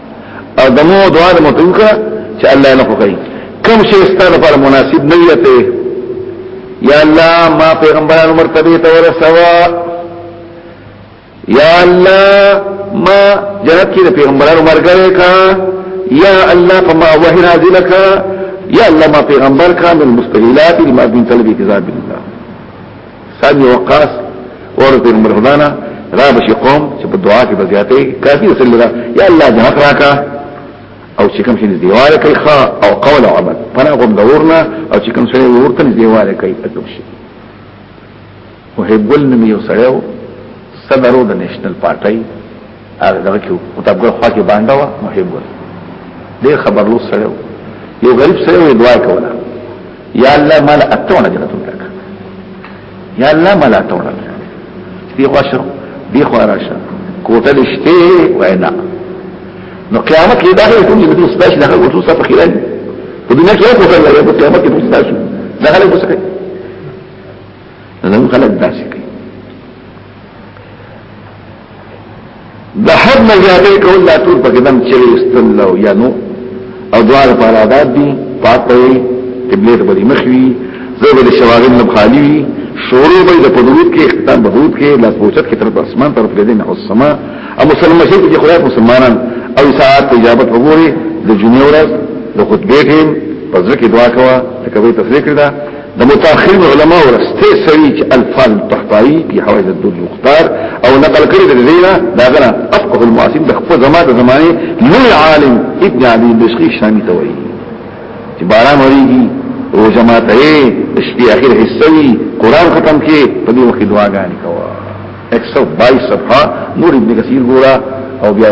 او دمو دعا د متوب کړه چې الله نه کوي کوم شی ستاسو لپاره مناسب نه یته یا الله ما پیغمبرانو مرتبه ته ورسوا یا الله ما جنت کې د پیغمبرانو مرګره کا یا الله فما وحی نازل کا یا الله ما پیغمبر کا من مستحیلات ما بین طلبی کذاب الله سعد بن وقاص ورته مرغدانا را بشي قوم چې په دعا کې بزیاتې کافي صلی الله یا الله جنت راکا او چې کوم شي دیواله کوي خا او قول او عمل فنا قوم دورنا او چې کوم شي ورته دیواله کوي اته شي وهبل نمیو سره صدرو د نېشنل پارټي هغه دغه کې مطابق خو کې باندې و محب و ډیر خبر لوس سره یو غریب سره وی دعا کوله یا الله مال اتونه جنت تک یا الله مال اتونه دی خو شو دی خو راشه کوټه لشته وینا نو قیامت کې دا هیڅ نه دي ستاسو دغه ورته څه فخیران په دنیا کې کوټه لري په قیامت کې ستاسو دغه له څه کوي نو خلک داسې د حد نه زیاتې کول لا ټول په قدم چلی استل او یا نو او دوار په عادت دي پاک وي قبله ته بری مخوي زوب د شواغل نه خالی وي شروع به د پدوت کې اختتام بهوت کې لا پوچت کې تر اسمان طرف کې دین او سما او مسلمان شي چې خدای مسلمانان او ساعت اجابت وګوري د جنورت د خطبه کې پزړه کې دعا کوا ته کوي تفریق کړه د متأخرین علما ورسته سوي چې الفاظ التحفائی په حوائز الدول مختار او نقل کړی د زینا دا غره افقه المعاصم د خپل زما د زمانه لوی عالم ابن علی بشقی شامی ته وایي چې باران وریږي او جماعت یې شپې اخر حصوي قران ختم کې په دې وخت دعاګانې کوه 122 صفحه نور ابن کثیر ګورا او بیا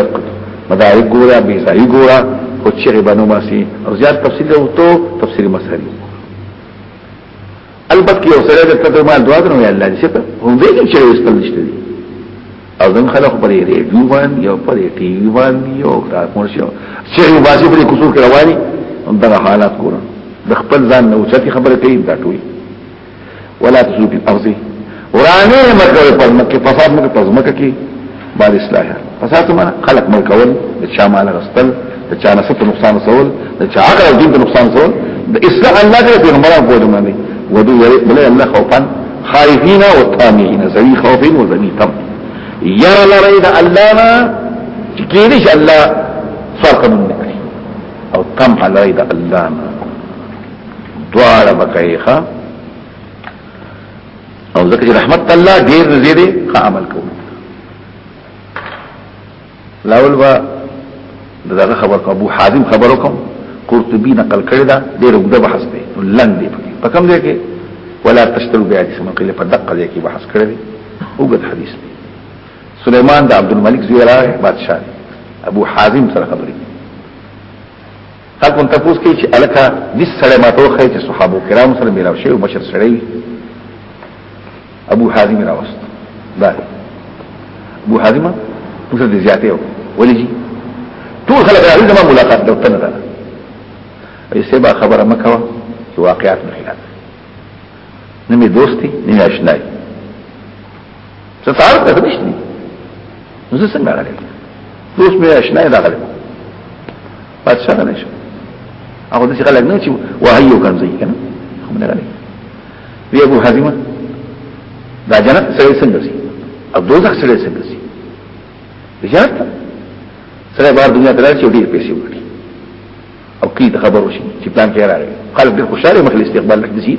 مدارک ګورا بیزاری ګورا او چیرې باندې ماسي او زیات تفصیل او تو تفسیر مسری البته یو سره د کته مال دعا درو یا الله دې څه هم دې کې چې وسپل نشته دي او ځن خلک پر ریډیو باندې یو پر ټي وي باندې یو کار مرشي چې یو باسي پر کوڅو کې رواني هم دا حالات ګورم د خپل ځان نه اوچتي خبره کوي دا ټوي ولا تسلو فی الارض ورانه مکه په مکه فساد مکه په مکه کې بعد اصلاح فساد معنا خلق ملکول د چا مال غستل د چا نسب ته نقصان رسول د چا عقل او دین ته نقصان رسول د اصلاح الله دې پیغمبران کوله باندې ودو بل الله خوفا خائفین او طامعین ذوی خوفین و ذوی طمع یرا لری د الله ما چې کېږي چې الله فرق نه کوي او طمع لری د الله ما دواړه بکای ښا او ځکه چې رحمت الله ډیر نږدې دی ښه عمل کوو لاول با دغه خبر ابو حازم خبرو کوم قرطبي نقل کړی دا ډیر وګړه بحث دی لنډ دی په کوم ځای کې ولا تشترو بیا چې سم کله په دقه ځای کې بحث کړی وګړه حدیث دی سليمان د عبد الملک زوی راغی بادشاہ ابو حازم سره خبرې خلک هم تپوس کوي چې الکه دې سړی ما ته وخی چې صحابه کرام سره میلاو شوی مشر سړی ابو حازم راوست دا ابو حازم موږ دې زیاتې و ولې جی ټول خلک راځي زموږ ملاقات دوته نه ده ایسه با خبره مکو چې واقعیت نه خلاف نه می دوستي نه می آشنای څه تعارف ته نشته نو څنګه راغلی دوست می آشنای راغلی پاتشا غلی شو هغه داسې خلک نه چې وهي او کنځي کنه خو نه غلی وی ابو حازمه دا جنت سره څنګه سي او دوزخ سره څنګه سي جنت سره بار دنیا ته راځي ډیر پیسې وکړي او کی خبر وشي چې پلان کې راغلی خلک ډیر خوشاله مخ استقبال لکه دي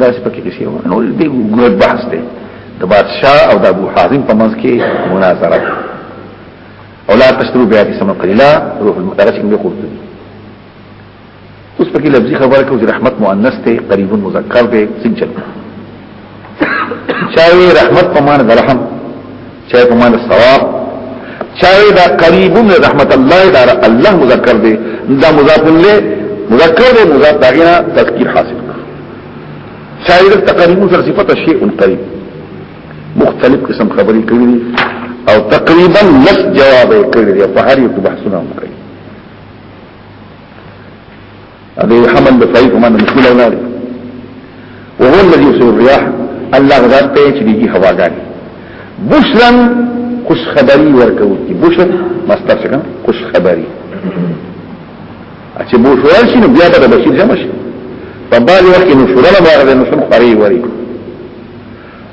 دا چې پکې کسی و نو دې ګل بحث دی د بادشاہ او د ابو حازم په منځ کې مناظره او لا تشترو بیا دې سم قلیلا روح المدرج کې قلت دي اوس پکې لفظي خبره کوي رحمت مؤنث ته قریب مذکر به څنګه چاوي رحمت په معنی درهم چا په معنا ثواب چا دا قریب من رحمت الله دا الله مذکر دی دا مضاف له مذکر دی مضاف دا غنا تذکیر حاصل چا دا تقریب سره صفت شیء قریب مختلف قسم خبرې کړې او تقریبا لس جواب یې کړې په هر یو بحثونه هم کړې هذا حمل لفعيف ومعنى مشكول أولاد وهو الذي يرسل الرياح الله غذات تيش ليجي هواغاني بشرا خوش خبري ورکوت کی بشر مستر شکن خوش خبري اچه بشرا شي نو بیا به بشیر جمع شي په بعض وخت کې نو شورا له بارے نو شن خوري وري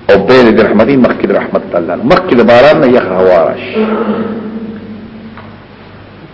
او بیر د رحمتي مخکې رحمت الله مخکې باران نه یخ هوا راشي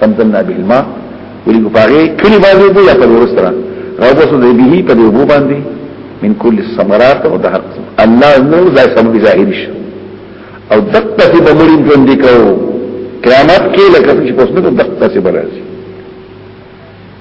فنزلنا به الماء ولګو پاغه کلی باندې بو یا په ورسره او بس دې به په دې بو باندې من کل الثمرات او ده الله نو ځای سم به ظاهر شي او دقته په بمرین ژوند کو قیامت کې لکه چې پوسنه دقته سي برازي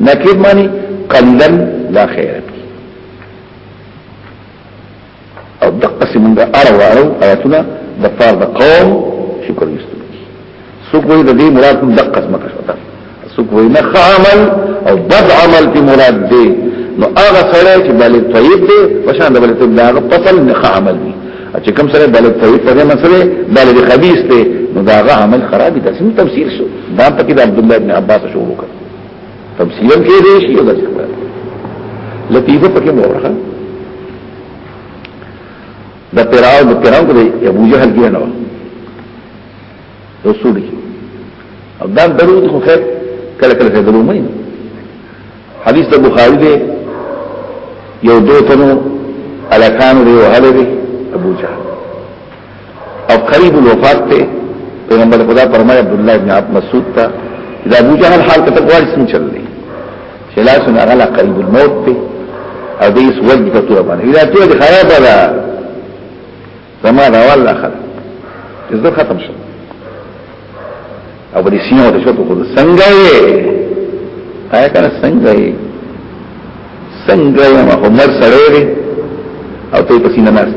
نکیر معنی قلیلن لا خیر پی او دقه سمنگا ارو ارو آیتنا دفار دا قوم شکر یستو سوک وی دا دی مراد کن دقه سمکا شتا سوک وی نخ عمل او بد عمل تی مراد دی نو هغه سره چې بل طیب دی فشان د بل طیب داغه فصل نخ عمل دی چې کوم سره بل طیب په دې مسله بل خبيث دی نو داغه عمل خراب دي تفسیر شو دا پکې د عبد الله بن عباس شروع کړ تمثيلا کې دې شي دا څه لطیفه پکې مو ورخه دا پیراو د پیراو کې ابو جهل کې نه و رسول کې او دا درو خو خیر کله کله خیر درو مې حدیث د بخاری دی یو دوتنو الکانو دی وهله دی ابو جهل او قریب الوفات ته پیغمبر خدا فرمایي عبد الله ابن عبد مسعود ته اذا ابو جهل حال کته غواړي سم چل دی خلاص نه غلا قریب الموت ته او دې سوال دي کتو باندې اذا ته دي خراب ده زما دا والله خل زه ختم شو او بری سینه ته شو په څنګه یې آیا کنه څنګه یې څنګه یې ما عمر سره او ته په سینه ناست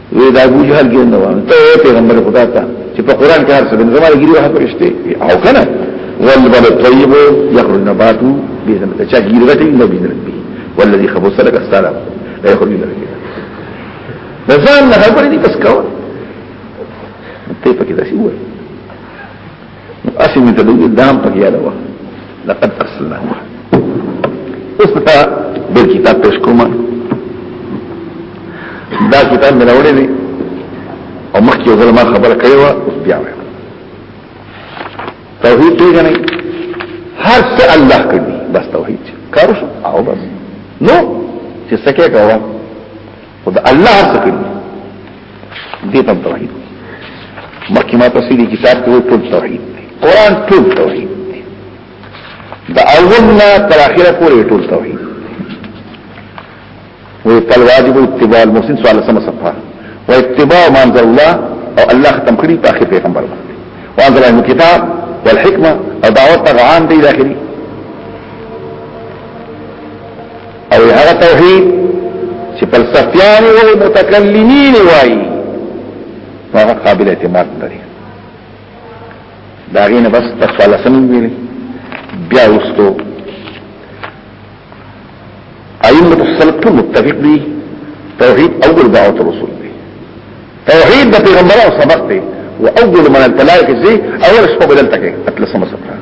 وی دا ابو جهل کې نه وانه ته پیغمبر خدا ته چې په قران کې هر څه د زماره ګیرو حق رښتې او کنه والبل الطيب يخرج نباته باذن الله چې ګیرو ته نه باذن ربي والذي خبث لك السلام لا يخرج الا بكذا نزان نه خبرې دي بس کاوه ته په کې دا شی وایي اسی می تدوی دام پک یاد ہوا لقد ارسلنا نوح اس تا بل کتاب پیش کوما دا کتاب میں راوڑے دی او مخی او ظلمان خبر کرے وا اس بیا وی توحید پیگا نہیں هر څه الله کوي بس توحید کارو شو او بس نو چې سکه کاوه خو د الله څخه کړی دې ته توحید مخکې ما تاسو دې کتاب ته ټول توحید قرآن ټول توحید د اول نه تر اخره پورې ټول توحید وی تل واجب اتباع المحسن سوال سم صفحه و اتباع ما انزل الله او الله ختم کړی په اخر پیغمبر باندې وانزل الكتاب والحکمه او دعوت غان دی داخلي او هغه توحید چې فلسفیان او متکلمین وایي هغه قابل اعتماد دی دا غینه بس تخواله سم ویل بیا وستو ائمه السلف ټول متفق دي توحید اول دعوت الرسول دی توحید د پیغمبرانو سبق دی واول من التلاقي زي اول شپه بدل تکي اتلسمه سبحان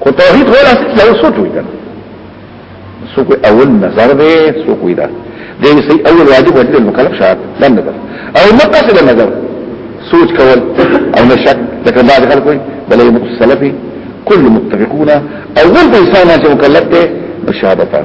کو توحید ولا څه یو څه وي سو کوئی اول نظر دی سو کوئی دا دی سی اول واجب وجد المکلف شاعت دا نظر او مقصد نظر سوچ کول او نشک لکه بعد خلق وی بلای مقصد سلفی کل متفقون اول انسان چې مکلف دی شهادتان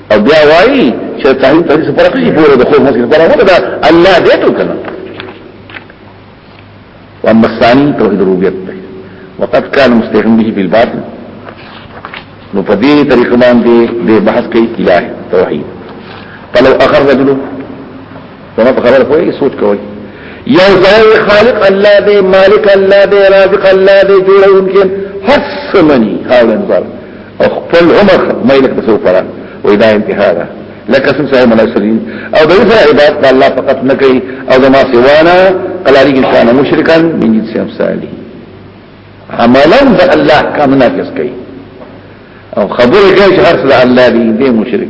او بیا وایي چې تحریم تحریم سره فرق نشي پوره د خو مسجد پر هغه دا الله دې ته کنه واما الثاني توحيد الربوبيه وقد كان مستحيل به بالباطل نو په دې طریقه باندې د بحث کوي الهي توحید فلو اخر رجل زما په خبره کوی سوچ کوی یو ځای خالق الله دی مالک الله دی رازق الله دی جوړونکی حسمنی حال انظر او خپل عمر مېلک ته سو پره وې دا انتها ده لکه څنګه صاحب مناسرین او د دې عبادت الله فقط نه کوي او زما سوانا قلاری کې شان مشرکان من جنس امثالی عملا د الله کام ناقص کوي او خبره کوي چې هر څه الله دی دې مشرک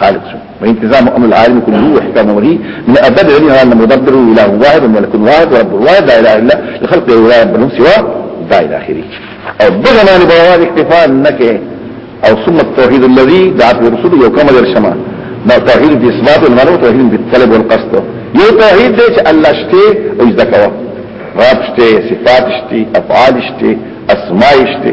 خالق سو وانتظام امر العالم كله واحكام امره من ابد علم ان مدبر اله واحد وملك واحد ورب واحد لا اله الا لخلق ولا رب لهم سواه دا الى اخره او دغه معنی به واجب اکتفاء نکه او ثم التوحيد الذي دعت الرسول یو کمل الشمال دا توحید د اثبات او معلومات توحید د طلب او قصد یو توحید دی چې الله شته او ذکر کوي رب شته صفات شته افعال شته اسماء شته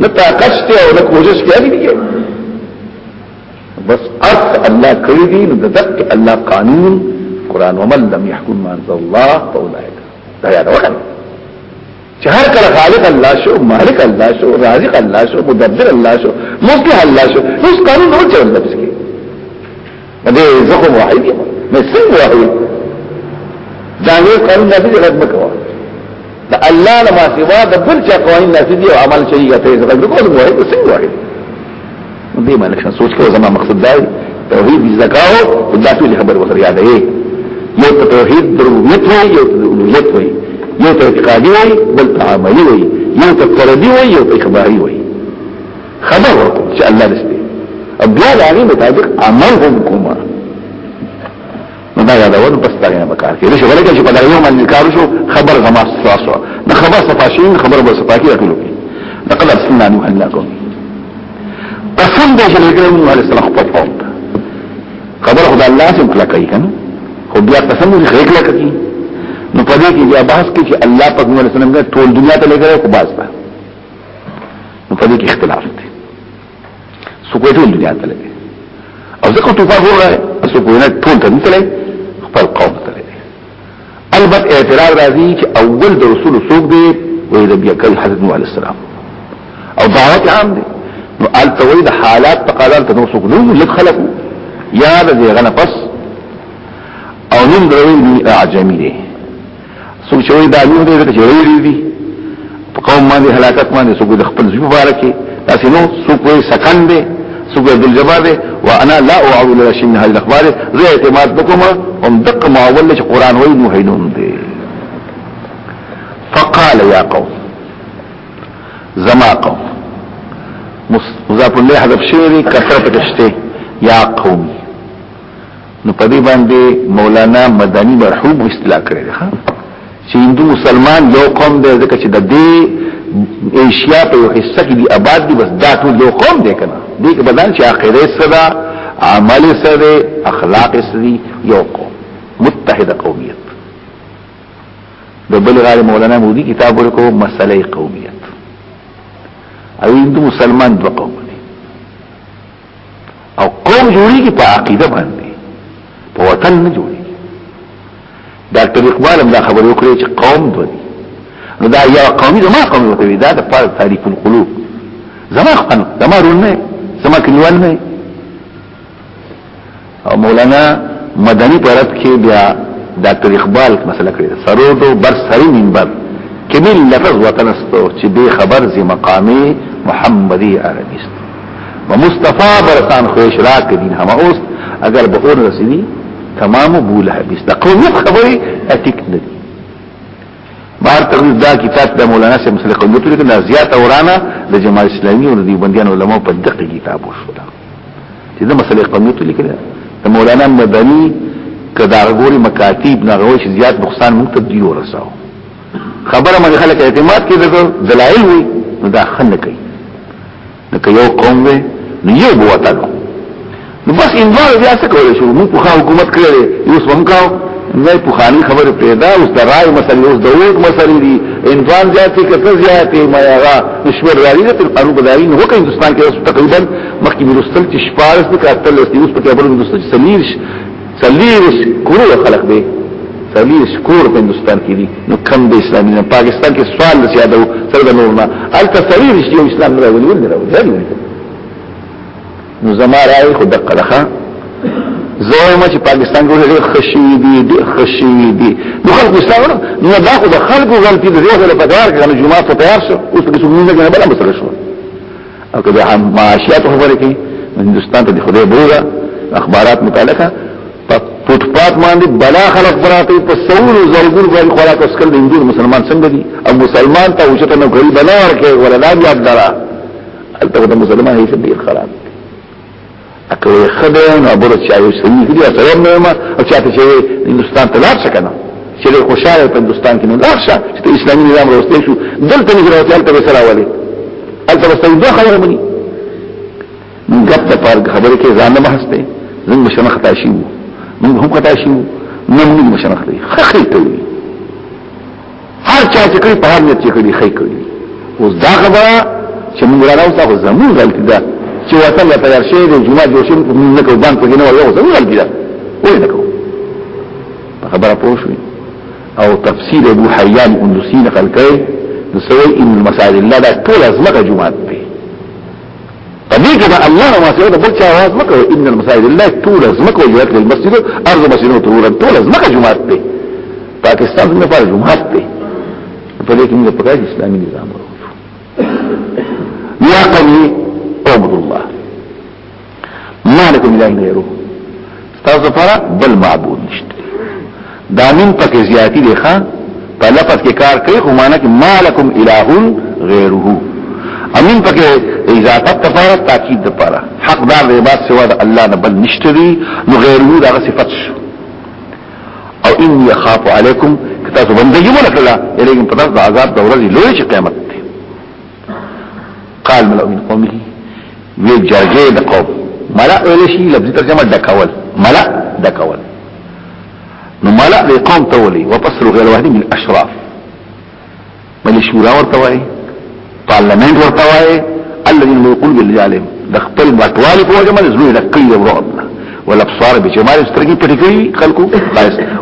نه طاقت ته او نه کوشش کوي دي بس اص الله کړی دي نو دغه الله قانون قران ومن لم يحكم ما انزل الله فاولئك دا یاد وکړه چې هر کله خالق الله شو مالک الله شو رازق الله شو مدبر الله شو مصلح الله شو نو قانون نو چل لبس کې دې زه کوم واحد یم مې سم واحد ځانګړي قانون نافذ غږ مکو دا الله لما سوا د بل چا قوانین نافذ او عمل شریعت یې زه کوم واحد سم واحد دې باندې ښه سوچ کوو زموږ مقصد دا دی توحید زکاو او دا ټول خبر وسره یاد دی یو ته توحید درویت وي یو ته اولویت وي یو ته اعتقادي وي بل ته عملي وي یو ته فردي وي یو ته اخباري وي خبر ورکو چې الله دې سپي او بیا د هغې مطابق عمل هم کوم نو دا یادول بس دا نه بکار کې رشه ولکه چې په دغه یو باندې کار شو خبر زما تاسو نه خبر صفاشین خبر به صفاکی راټولو دا قدر سنه نه الله کوم پسند دې چې لګرم علی السلام خپل قوم خبر خدای الله سم کلا کوي کنه خو بیا قسم دې خیر کلا کوي نو پدې کې بیا بحث کې چې الله پاک نور سلام ګټ ټول دنیا ته لګره کو باسه نو په دې کې اختلاف دی څوک ټول دنیا ته لګي او ځکه توفان وره څوک نه ټول ته نه لګي خپل قوم ته لګي البته اعتراض راځي چې اول د رسول څوک دی وې د بیا کل حضرت نوح عليه السلام او دعوت عام دی نو التوید حالات تقادر ته نو څوک نو لږ خلقو یا د غنه پس او نوم دروي اعجمي دی څوک چې وایي دا نور دی ځکه چې ویلي دي په قوم باندې هلاکت باندې څوک د خپل ځو باره کې تاسې نو څوک وایي سکن دی څوک وایي عبدالجبار دی وانا لا اعول له شي من هذه الاخبار زه اعتماد وکوم هم دقه معول چې قران وایي نو هینون دی فقال يا قوم زما قوم مضاف له حذف شوی کثرت کشته یا قوم نو په دې باندې مولانا مدني مرحوم اصطلاح کړی دی چې هندو مسلمان یو قوم دی ځکه چې د دې ایشیا په یو حصہ کې دی آباد دی بس دا ټول یو قوم دی کنه دې کې بدل چې عقیده صدا عمل صدا اخلاق صدی یو قوم متحد قومیت د بل غار مولانا مودي کتاب ورکو مسلې قومیت او هندو مسلمان دوه قوم او قوم جوړیږي په عقیده باندې په وطن نه جوړیږي ډاکټر اقبال هم دا خبرې وکړې چې قوم دوی نو دا یو قومي زما قوم ته وی دا د پاره تاریخ القلوب زما خپل زما رونه زما کلیوال نه او مولانا مدنی په رد کې بیا ډاکټر اقبال مسله کړې سرود او بر سری منبر کې مل لفظ وطن استو چې به خبر زی مقامي محمدي عربي است و مصطفی برسان خو اشراق دین هم اوس اگر به اور رسیدي تمام بوله هبست قوم خبري اتیک نه بار تقریر دا کتاب د مولانا سیم سره کوم ته لیکل زیات اورانه د جماعت اسلامي او د بنديان علماء په دقه کتاب وشو دا چې دا مسله کوم ته لیکل د مولانا مدني کدا غوري مکاتیب نه غوښ زیات نقصان مونږ ته دی ورساو خبره مې خلک اعتماد کړي د دلایل وي دا خنه کوي لکه یو قوم وې نو یو به وطن نو بس انوار بیا څه کولای شو موږ په خا حکومت کړی یو څه هم کاو نه په خاني خبر پیدا اوس د رائے مسلې اوس د ووټ مسلې دي انوار ذاتي کته ذاتي ما هغه مشور راځي تر قانو بدایي نو وکړي هندستان کې اوس تقریبا مخکې ورستل چې شپارس د کاتل اوس په کابل ورستل چې سمیر سلیس کرو خلق دی سلیس کور په هندستان کې دي نو کم د اسلامي نه پاکستان کې سوال د سیادو سره د نور نه الته سلیس چې اسلام نه راولي ولې راولي هلي ولې نو زما راي خو دقه لخه زوما چې پاکستان کې ډېر خشي دي ډېر خشي دي نو خلک اسلام نه دا خو د خلکو غلطي ده زه له پدار کې جمعه ته تیار شو اوس کې څومره نه بل مسله شو او که د معاشیات خبره کوي هندستان ته د خدای بوغه اخبارات متعلقه په فوټپات باندې بلا خلک براته په سور او زرګور باندې خوراک اسکل د هندو مسلمان څنګه دي او مسلمان ته وشته نو غریب نه ورکه ولا لا بیا دلا البته مسلمان هیڅ ډیر خراب اکه وي خدای نو ابره چا یو سړي کړی او سلام نه ما او چاته چې هندستان ته لاړ شکنه چې له خوشاله په هندستان کې نه لاړ شه چې اسلامي نظام راوستي شو دلته نه راوته تل سره ولي البته بس دوه خبره مني من غپ ته پر خبره کې ځان نه محسته زموږ مشنه خطا شي موږ هم خطا شي موږ مشنه خطا خخې ته هر چا چې کړی په هر نیت چې کړی خی کړی اوس دا خبره چې موږ راو تاسو زموږ غلطی ده چې وطن ته تیار شي د جمعه جوړ شي موږ نه کوو باندې کې نه وایو زموږ غلطی ده وای نه کوو خبره پوه شو او تفسیر ابو حیان اندوسی نقل کړي نو سوي ان مساجد الله دا ټول ازمکه جمعه پدې کې دا الله ما سره د بل چا आवाज مکو ان المساجد الله ټول زمکو جوړت له مسجد ارض مسجد ټول ټول زمکه جمعات ته پاکستان نه پر جمعات ته پدې کې موږ پکای اسلامي نظام ورو يا قومي اعبدوا الله ما لكم اله غيره تاسو پر بل معبود نشته دا من پکې زیاتی دی ښا په لفظ کې کار کوي خو معنی کې مالکم الہ غیره امین پکې اضافه لپاره تاکید لپاره حق دار دی با سوا د الله نه بل نشته دی نو غیره دا صفت شو او ان يخاف عليكم تاسو باندې یو نه کړل الیکم په تاسو عذاب د ورځې لوی چې قیامت قال ملأ من قومه وی جرګه د قوم ملأ ویل شي لفظي ترجمه دکول ملأ دکول نو ملأ د قوم ته ولي وفصل غیر واحد من اشراف بل شورا ورته وای پارلیمنت ورته وای الذين يقول بالجالم د خپل بټوالي په وجه باندې زوی د کلی ورو والابصار بجمال سترګي پټې کړی خلکو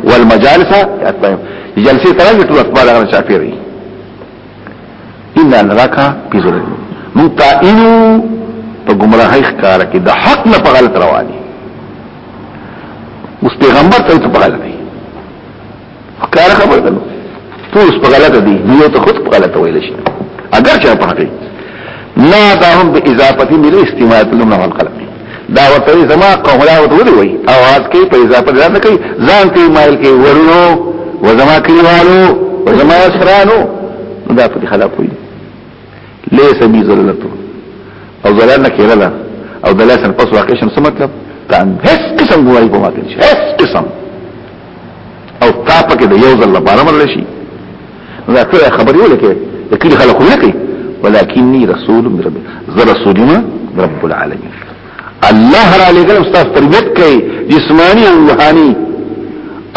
والمجالس اتباهم جلسه ترغه ټول اتباع هغه چاپیری انا نراك في ظلال من تائنو په گمراهی ښکار کې د حق نه په غلط رواني اوس پیغمبر ته په غلط دی ښکار خبر ده ټول په غلط دي نو ته خود په غلط ویل شي اگر چې په حقیقت لا دهم باضافه الى استماعه اللمنه والقلم دا ورته زما قوم دا ورته ودی وای اواز کوي په اضافه ځان کوي ځان کوي مایل کوي ورونو و زما کلیوالو و زما اسرانو دا په خلاف وي ليس بي ذلته او ذلالنا کېلا او دلاسن پس واقع شم څه مطلب تان هیڅ قسم ګوای په ماته هیڅ قسم او تا پکې د یو ځل لپاره مرل شي دا ټول خبرې ولکه د کلی خلکو نه کوي ولكني رسول من رب زه رسول ما رب العالمين الله را لګل استاد تربيت کوي جسماني او روحاني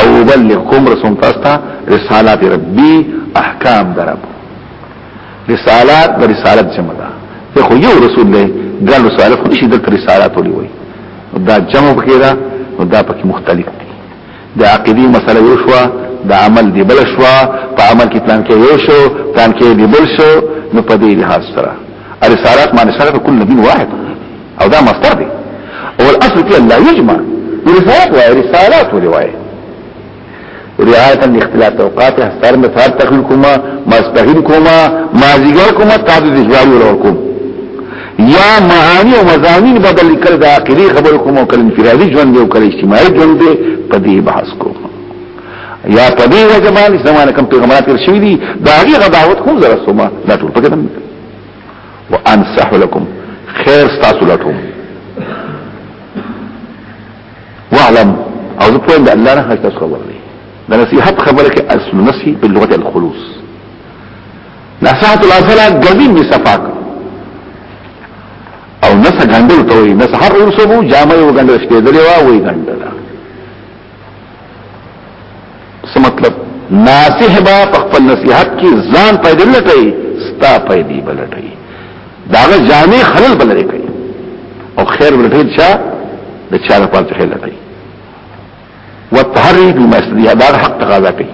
او بلغكم رسول تاسو رسالات ربي احکام درب رسالات د رسالت جمع ده ته خو یو رسول دی ګڼ رسالت خو نشي دلته رسالات ولي وي دا جمع پکې ده او دا پکې مختلف دي د عقيدي مسله یو شو د عمل دی بل شو په عمل کې پلان کې یو شو پلان کې دی بل شو نو په دې لحاظ سره الرسالات معنی سره کل نبی واحد او دا مصدر دی او الاصل کې لا يجمع رسالات وای رسالات ولي وای رعایتا اختلاف اوقات هستار میں سار تخلیل کوما ماسپہین کوما مازیگر کوما تعدد اجواری ورکوم یا معانی او مزامین بدل کړ د اخیری خبر کوم او کل انفرادي ژوند او کل اجتماعي ژوند په دې بحث کوم یا په دې وجه باندې زمانه کوم پیغمبرات تر شوی دي دا هغه دعوت کوم زره سوما دا ټول پکې دم وانصح لكم خیر تاسو لټوم واعلم او زه پوهیم د الله نه تاسو خبر دی د نصیحت خبره کې اصل نصیح په لغت الخلوص نصحت الاصله ګمین می صفاک او نس غندل ته وي نس هر ورسو جامه یو غندل شته دی وا وی غندل څه مطلب ناصح با په خپل نصيحت کې ځان پیدا نه کوي ستا پیدا بلټي داغه جامع خلل بلري کوي او خیر بلټي چا د چا لپاره خیر لټي وتحري بما يستدي دا حق تقاضا کوي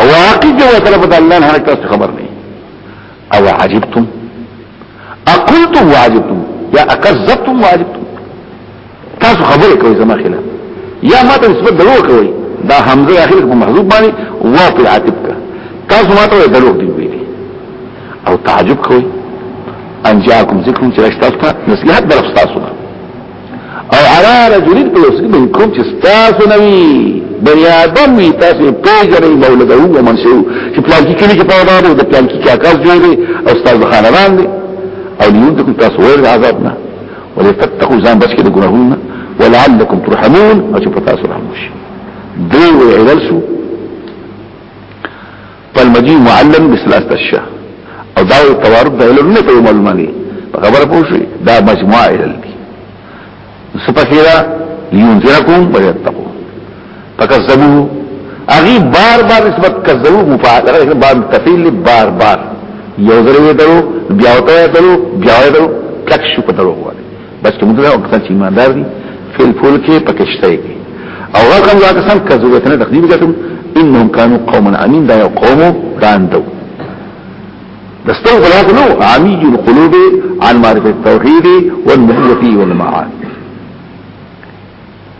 او عقید و طرف د الله نه تاسو خبر نه او عجبتم اقلتم وعجبتم یا اکذبتم وعجبتم تاسو خبرې کوي زما خلاف یا ما ته نسبت درو کوي دا حمزه اخر په محذوب باندې وا په عاتب کا تاسو ما ته درو دی ویلي او تعجب کوي ان جاءکم ذکر چې تاسو ته نصيحت درف تاسو او علا رجل په یو څه به کوم چې تاسو نه وي بني آدم وي تاسو پیژنې مولده او منشو چې پلان کې کلی کې پیدا دی د پلان کې کاکاس جوړ دی او استاد خانوان دی او لیون ته تاسو ور عذاب نه ولې تتقوا ځان بچ کې د ګناهونو ولعلكم ترحمون او چې په تاسو رحم وشي دوی ویل شو فالمجيء معلم بثلاثه الشهر او دا توارد د علم نه په معلومه دي خبره پوه شي دا مجموعه علم دي سپکیرا لینذرکم ويتقوا فكذبوا اغي بار بار نسبت کذبوا مفاعله بار تفیل بار بار یو ذره درو بیا وته درو بیا درو کښ په درو بس کوم دا وخت چې ایماندار دي فل فول کې پکشته کې او رقم دا کسان کذوبتنه تقدیم ګټو انهم كانوا قوما عمين دا یو قوم راندو دستو بلاغ نو عمي القلوب عن معرفه التوحيد والمحيط والمعاد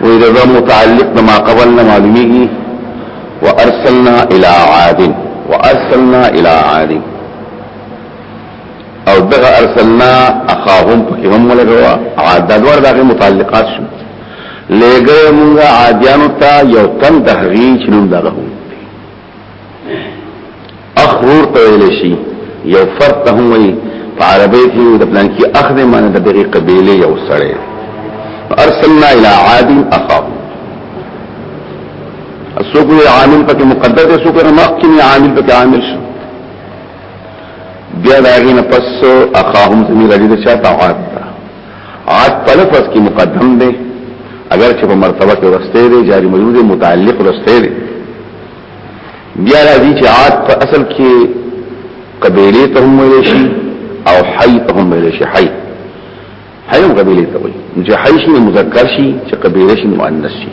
وی دا متعلق د ما قبل نه معلومیږي وارسلنا الى عاد وارسلنا الى عاد او دغه ارسلنا اخاهم په کوم لګوا عاد د ور دغه متعلقات شو لګره موږ عادیانو ته یو تن تحریچ نوم دغه اخرور ته ویل شي یو فرد ته هم وي په عربی کې د پلان کې اخ دې معنی د دغه قبيله یو سړی ارسلنا الى عاد اخاه اسوق عامل پکې مقدر دی اسوق رمق کې عامل پکې عامل شو بیا دا غینه پس اخاهم زمیر علی د چا تعاد عاد په لفظ کې مقدم دی اگر چې په مرتبه کې ورسته دی جاری مجرور دی متعلق ورسته دی بیا راځي چې عاد په اصل کې قبيله ته هم ویل شي او حي ته هم ویل شي حي حي هم قبيله ته وایي چې حي شي مذکر شي چې قبيله شي مؤنث شي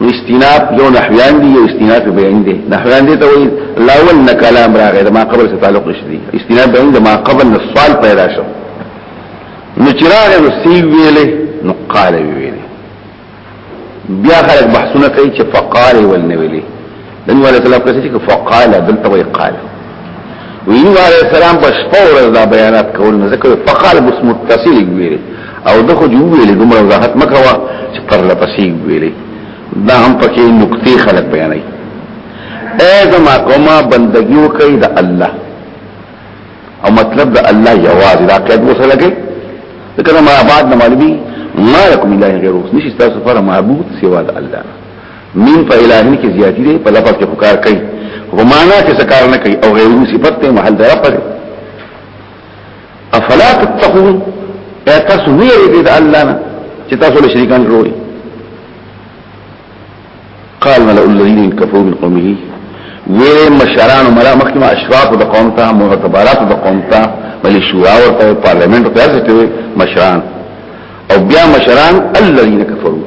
نو استناف یو نحویان دی یو استناف بیان دی نحویان دی ته وایي لاول نه کلام راغی ما قبل سره تعلق نشته استناف بیان دی ما قبل نه سوال پیدا شو نو چراغ نو سی ویلې نو قال ویلې بیا خلک بحثونه کوي چې فقال ولنویلې نبی علیہ السلام کسی چی فقال دلتا وی قال ویو علیہ السلام پا شپا ورز دا بیانات کول نزکر فقال بس متصل گویلی او دخو جو ویلی دمرا وضاحت مکوا چی پر لپسی گویلی دا هم پکی نکتی خلق بیانی ایزما قوما بندگیو کئی دا اللہ او مطلب دا اللہ یواز دا قید بو سلکی لکه ما بعد نمالبی ما لکم اللہ غیر اوس نشی ستاسو فرا معبود سوا دا اللہ مين په الهي کې زیاتی دی په لفظ کې کار کوي په معنا کې څه کار نه کوي او غیرو صفت ته محل دی رب افلا تتقون ایا تاسو نه یریږئ د الله نه چې تاسو له شریکان جوړوي قال ملأ الذين كفروا من قومه وی مشران ملا مخکې ما اشراف د قوم ته معتبرات د قوم ته بلې شورا او پارلیمنت ته ځته مشران او بیا مشران الذين كفروا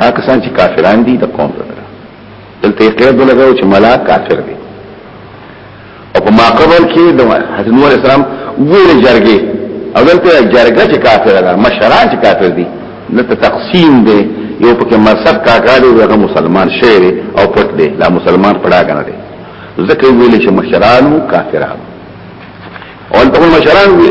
هغه کسان چې کافران دي د قوم سره دلته یې قید لګاو چې ملا کافر دي او په ماقبل کې د حضرت نور اسلام ویل جرګه او دلته جرګه چې کافر ده مشران چې کافر دي دلته تقسیم دی یو پکې مرصد کاکا دی هغه مسلمان شعر او پټ دی لا مسلمان پڑا کنه دی ځکه ویل چې مشرانو کافرانو اول ته مشران وی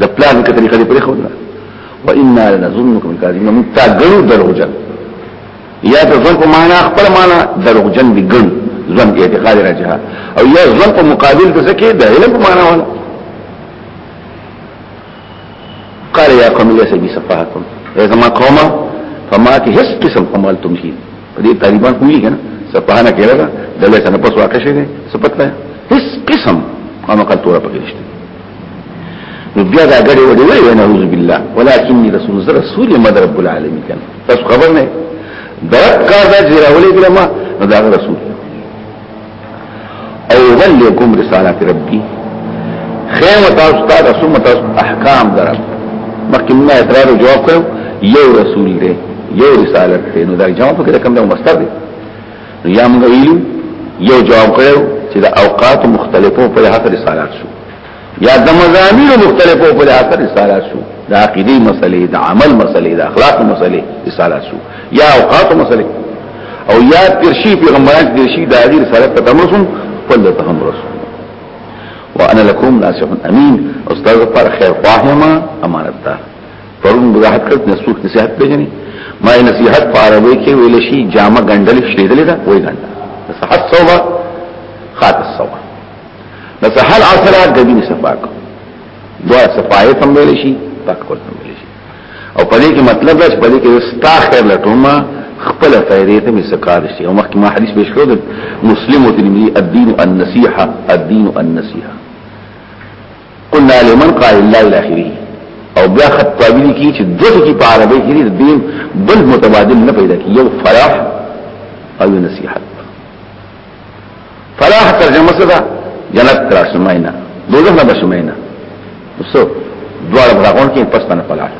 د پلان کې طریقه دې پرې خو ده و ان لنظنك من كاذب من تا ګړو دروغجن یا د ځن په معنا خپل معنا دروغجن دي ګن ځن کې اعتقاد راځه او یا ځن په مقابل د ځکه د علم په معنا ولا قال يا قوم ليس بي سفاهكم اذا ما قوما فما کې هیڅ قسم عمل تم کی په دې طالبان کوي کنه سپانه کې راغله د لږ نه پس واقع شي سپت نه هیڅ قسم قام قد تور پکې نشته نو بیا دا غړي وړي وي نه اعوذ بالله ولكني رسول الله رسول مد رب العالمین کنه تاسو خبر نه دا کا دا جراولې کلمه دا رسول او بلکم رسالات ربي خیمه تاسو ته رسوم تاسو احکام درب مخکې موږ اعتراض او جواب کړو یو رسول دی یو رسالت دی نو دا جواب کې کوم یو مستر دی یا موږ یو جواب کړو چې د اوقات مختلفو په هغه رسالات شو یا د مزامینو مختلفو په لحاظ سره رساله شو د عقیدی مسلې د عمل مسلې د اخلاق مسلې رساله شو یا اوقات مسلې او یا ترشی پیغمبران ترشی د هغه رساله په تمرسم خپل ته هم رسول وانا لكم ناصح امين استاد پر خیر خواهما امانت ده پرون وضاحت کړ نسوک نصيحت پیژني ما نصيحت په عربی کې ویل شي جامه ګندل شیدل ده وای ګنده صحت صوبه خاطر صوبه نو ته هر اصله ګډي صفا کو دوا صفای تم ویل شي پاک کول تم ویل شي او په دې کې مطلب دا چې په دې کې ستا خیر لټوما خپل فائدې ته مسکار شي او مخکې ما حدیث پیش کړو مسلم او ترمذی الدين النصيحه الدين النصيحه قلنا لمن قال الله الى اخره او بیا خطابی کی چې دغه کی په عربی کې دین بل متبادل نه پیدا کی یو فلاح او نصیحت فلاح ترجمه څه ده جنت تر شماینا دوزخ نه بشماینا وسو دوار برغون کې پس باندې فلاح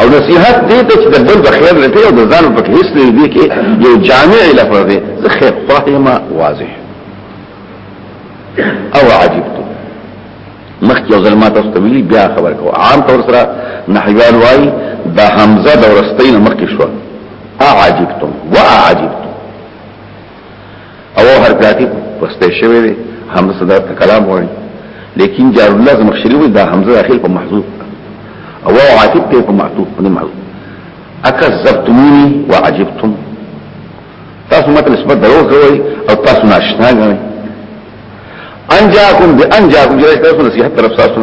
او نصيحت دې ته چې د بل بخیر لته او د ځان په هیڅ نه دي کې یو جامع لفظ دی زه خیر فاهمه واضح او عجبت مخکې یو ځل ما تاسو ته ویلي بیا خبر کو عام طور سره نحویان وایي دا حمزه د ورستۍ نه مخکې شو اعجبتم واعجبتم او هر ذاتی پسته شوی دی حمزه صدر ته کلام وایي لیکن جار الله زمخشری وایي دا حمزه داخل په محذوف او عاطف ته په معطوف باندې معذوف اکذبتمونی وعجبتم تاسو مت نسبت دروغ کوي او تاسو ناشنا غواړئ انجاکم بانجاکم جره تاسو نصیحت طرف تاسو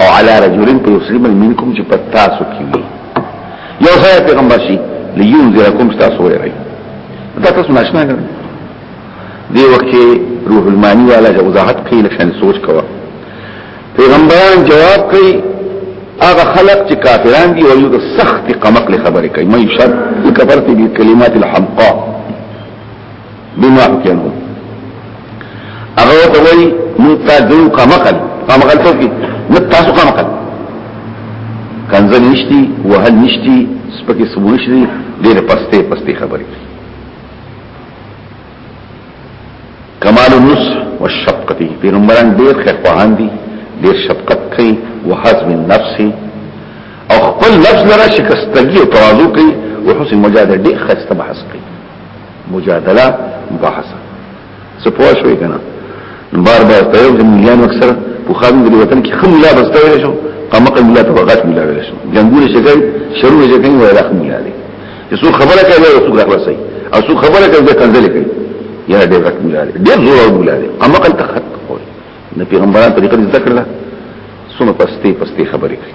او علی رجل په یسلم منکم چې په تاسو کې وي یو ځای پیغمبر شي لینذرکم تاسو ورای دا تاسو ناشنا نه دی وخت روح المانی والا جو وضاحت کوي لکه سوچ کوه پیغمبران جواب کوي هغه خلق چې کافران دي او یو سخت قمق خبره کوي مې شر کفرت بکلمات الحمقاء بما حكمه هغه ته وای مونږ ته دو قمقل قمقل ته کې مونږ تاسو قمقل کنځل نشتی وهل نشتی سپکه سمو نشتی ډېر پسته پسته خبرې کمال النصح والشفقه پیغمبران ډېر خپوهان دي ډېر شفقت کوي وحزم النفس او خپل نفس لره شکستګي او تواضع کوي وحسن مجاهد ډېر خسته بحث کوي مجادله مباحثه سپوه شوي کنه بار بار ته یو مليان اکثر په خادم دی وطن کې خم لا بستوي شو قمقل ملا ته وغات ملا ویل شو جنگونه شګي شروع یې کوي ولا خم ملا دی یسو خبره کوي او څوک راغلا سي او څوک خبره کوي د کنځل کوي یا دې غت ملا دی ډېر زور او ملا دی قمقل ته خط کوي د پیغمبرانو طریقې ذکر ده سونه پستی پستی خبرې کوي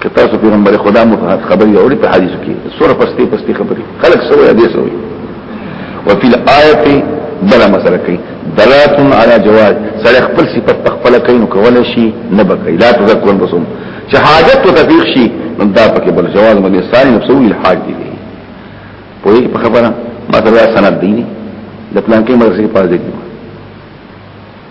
که تاسو پیغمبر خدا مو خبري اوري په حدیث کې سوره پستی پستی خبري خلق سوې حدیث وي وفي الايه بلا مسله کوي دلات على جواز سره خپل صفات تخپل کوي نو کول شي نه بکې لا تذكرون بصم چې حاجت ته تفیق شي نو دا پکې بل جواز باندې ساري نفسو الحاج دي په په خبره ما ته سند دي د پلان کې مرسي پاز دي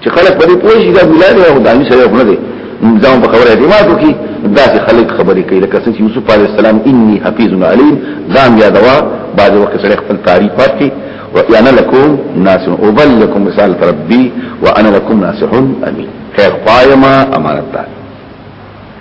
چې خلک په دې پوه شي دا ګلانه او دانی سره خپل دي نظام په خبره اعتماد وکي دا چې خلک خبرې کوي لکه څنګه یوسف علی السلام انی حفیظ علیم ځان یا دوا بعد وخت سره خپل تعریف پاتې وانا لكم ناصح ابلغكم رساله ربي وانا لكم ناصح امين خير قائمه امانتدار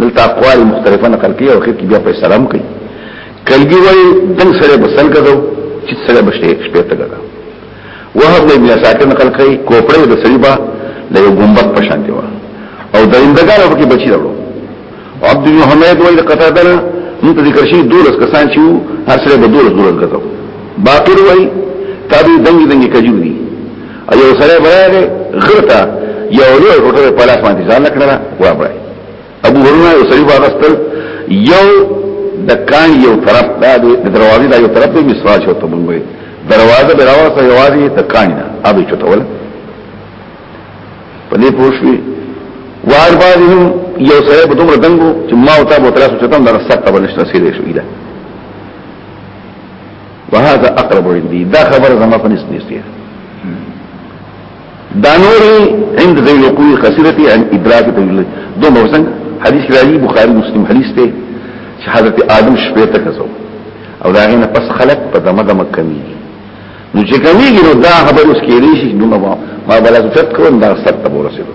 دلته اقوال مختلفه نقل کړي او خېټ بیا په سلام کوي کلګي وای دنګ سره بسل کړو چې سره بشته شپې ته کړو وهب ابن ساکن نقل کړي کوپړې د سړيبا د یو ګمبت په شان دی او د اندګارو کې بچی راوړو عبد بن حمید وای قطاده نه موږ ذکر شي دولس کسان چې هر سره به دولس دولس غتو باقر وای تابع دنګ دنګ کجو دي یو سره برابر غرتا یو لوی ټوټه په لاس باندې ځان کړل و برابر ابو هرره یو سړي واغستل یو د کان یو طرف دا د دروازې دا یو طرف دی مسواج هو ته مونږ دروازه به راوځه یوازې د کان نه ابي چټول په دې پوښوي وار باندې یو سره په دومره دنګو چې ما او تا به تراسو چتم دا سخت به نشته سیده شو ایله وهذا اقرب عندي دا خبر زما په نس نيسته دا نوري عند ذي الوقوع خسرتي عن ادراك تجلي دو موسن حديث راجي بخاري مسلم حديث ته حضرت آدم شپه ته کزو او دا غینه پس خلق په دمه دمه کمی نو چې کمیږي نو دا خبر اوس کېږي نو ما بلاسو فت کوم دا سخت به ورسېږي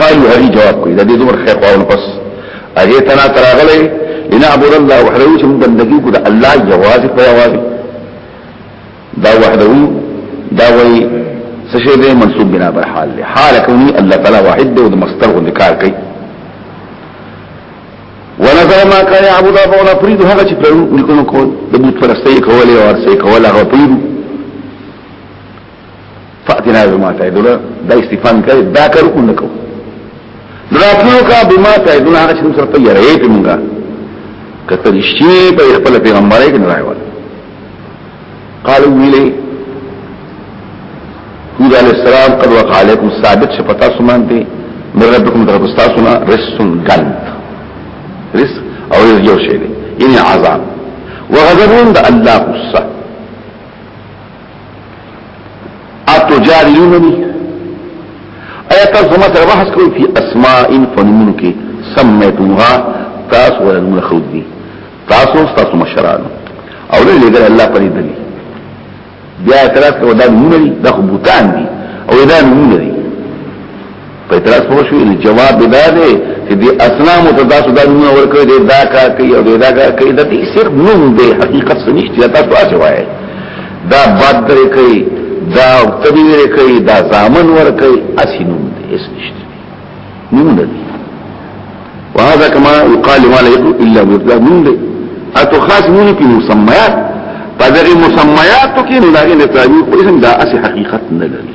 قالو هغه جواب کوي د دې دمر خیر خواونه پس هغه تنا تراغلې ان عبد الله وحده چې موږ بندګي کو د الله جواز په جواز دا وحده دا وی سشه دې منسوب بنا بر حال له حال کونی الله تعالی واحد دی او د مستر غو ذکر کوي ونظر ما كان يعبد ابو الله فريد هغه چې په نکونو کول د بت پرستۍ کولې او ارسې کول هغه فريد فاتنا بما تعدنا دا استفهام کوي دا کار کو نکو دراتلو کا بما تعدنا هغه چې سره تیارې ته مونږه کته رښتې په خپل پیغمبري کې نه راوړل قالو ویلي هود علیہ السلام قد وقع علیکم ثابت شپتا سمان دی من ربکم در استاسنا رسن گند رس او یو شی دی یعنی عذاب وغضبون د الله غصه اتجادلونني ایا تاسو زما سره بحث کوئ په اسماء فنمونو کې سميتمها تاسو ولا نمونه خود دي تاسو تاسو مشرانو او نه لګل الله پرې دي بیا اعتراض کوي دا نمونه دي دا بوتان دي او دا نمونه دي په اعتراض پوه شو نو جواب دا دی چې د اسلام ته تاسو دا نوم ورکړی دی دا کار کوي او دا کار کوي دا هیڅ نوم دی حقیقت څه نشته تاسو تاسو وایي دا بد درې کوي دا تبیر کوي دا زامن ور کوي اسی نوم دی هیڅ نشته نوم دی وهذا كما يقال ما لا يقول الا بالله نوم دی اته خاص نوم کې مسميات په دغه مسميات کې نه لري نه تعبیر خو اسم دا اسی حقیقت نه لري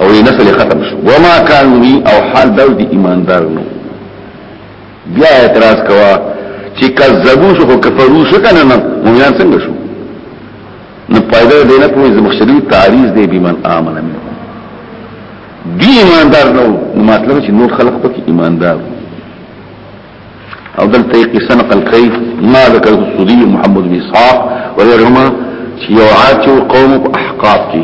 او یې نسل ختم شو وما كانوا لي او حال داو دي ایماندار نو بیا اعتراض کوا چې کذبو شو کفرو شو کنه نه مؤمنان څنګه شو نو پیدا دی نه کوی زمخشری تعریض دی بمن امن منه دی ایماندار نو مطلب چې نور خلق پکې ایماندار او دلته یې قصه نقل کړي ما ذکر السودي محمد بن اسحاق وغيرهما چې یو عاچو قوم په احقاف کې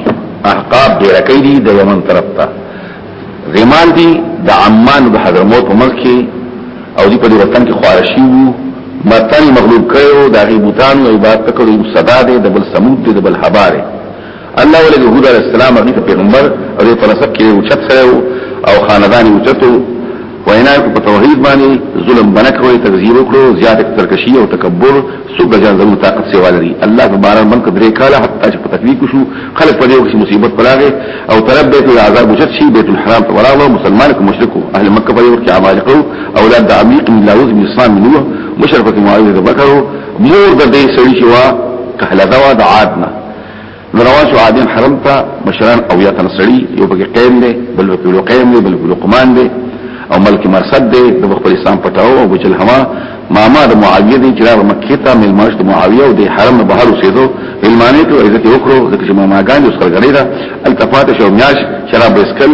احقاف ډېر کوي دي د یمن طرف ته زمان دي د عمان د حضرموت په ملک کې او دي په دې وطن کې خوارشي وو متن مغلوب کړو د غیبوتانو عبادت کړو صدا دې د بل سمود دې د بل حباره الله ولې د هود علی السلام هغه پیغمبر او په نسب کې یو چت سره او خاندان یو چتو وینا په توحید باندې ظلم بنکوي تکذیب وکړو زیات ترکشی او تکبر سب جان زمو طاقت سیوا لري الله تبارک من قدرې کاله حتی چې په تکلیف شو خلک په دې وخت مصیبت پراغه او طرف به ته عذاب وجد شي بیت الحرام ته وراغلو مسلمانکو مشرکو اهل مکه په دې وخت عمالقو اولاد عمیق من لاوز من اسلام نوح مشرفه معاویه بکرو مور د دې سړي شوا کهلا دوا د عادنا نرواچو عادین حرم تا مشران او یا تن سړی یو پکې قیم دی بل پکې لو قیم دی بل پکې لو قمان دی او ملک مرصد دی د خپل اسلام پټاو او بجل هما ماما د معاویه دی چې راغله مکه ته مل مرشد معاویه او د حرم نه بهر اوسېدو علمانه ته عزت وکړو ځکه چې ماما ګان اوس کړګړې دا التفات شو میاش شراب اسکل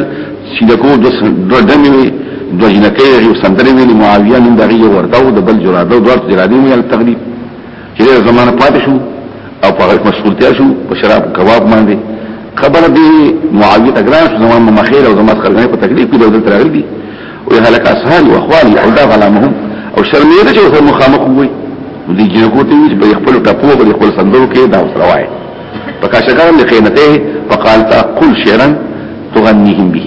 چې د کو د دمه د جنکې یو سندري ویلي معاویه نن دغه ورته او د بل جراده دوه جرادې مې تقریبا چې دا زمانه پاتې شو او په غلط مسؤلتیا شو په شراب کباب باندې خبر دی معاویه تګران شو زمانه مخیر او زمانه خلګنه په تکلیف کې دولت راغلی دي او هلک اصحاب او اخوالي او دا غلامهم او شرمېده چې هو مخامخ وي دي جنکو ته چې په خپل ټپو په خپل سندرو کې دا وسره وای په کاشګان کې قیمته فقالت قل شعرا تغنيهم به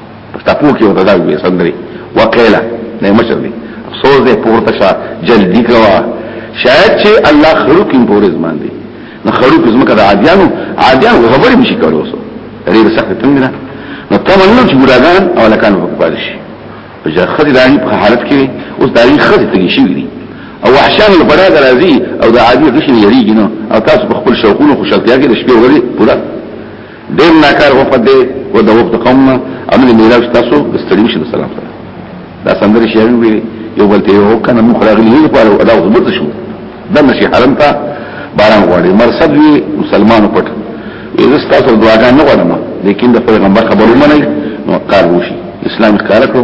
تپو کې وته دا وي سندري وقيلا نه مشر دي افسوس دې پورته شا جلدی کوا شاید چې الله خلق یې پورې زمان دي نو خلق زمکه د عادیانو عادیان غبرې مشي کولو وسو ډېر سخت تنګ نه نو تمنو چې ګراګان او لکان په پاتې شي په ځخه دي دایي په حالت کې اوس دایي خزه تګي شي دي او وحشان له بڑا درازي او د عادي غشن یریږي نو او تاسو په خپل شوقونو خوشالتیا کې د شپې ورځې پوره ډیر ناکار په پدې و د وخت قوم امن میراث تاسو د ستړي شي د سلام سره دا سندري شعر وی یو بل ته یو کنه مخ راغلی یو په اړه دا وبت شو د نشي حرم ته باران غواړي مرصد وی مسلمانو پټ یزه تاسو دعاګانې غواړم لیکن د پیغمبر خبرو منئ نو قال وشي اسلام ښکار کړو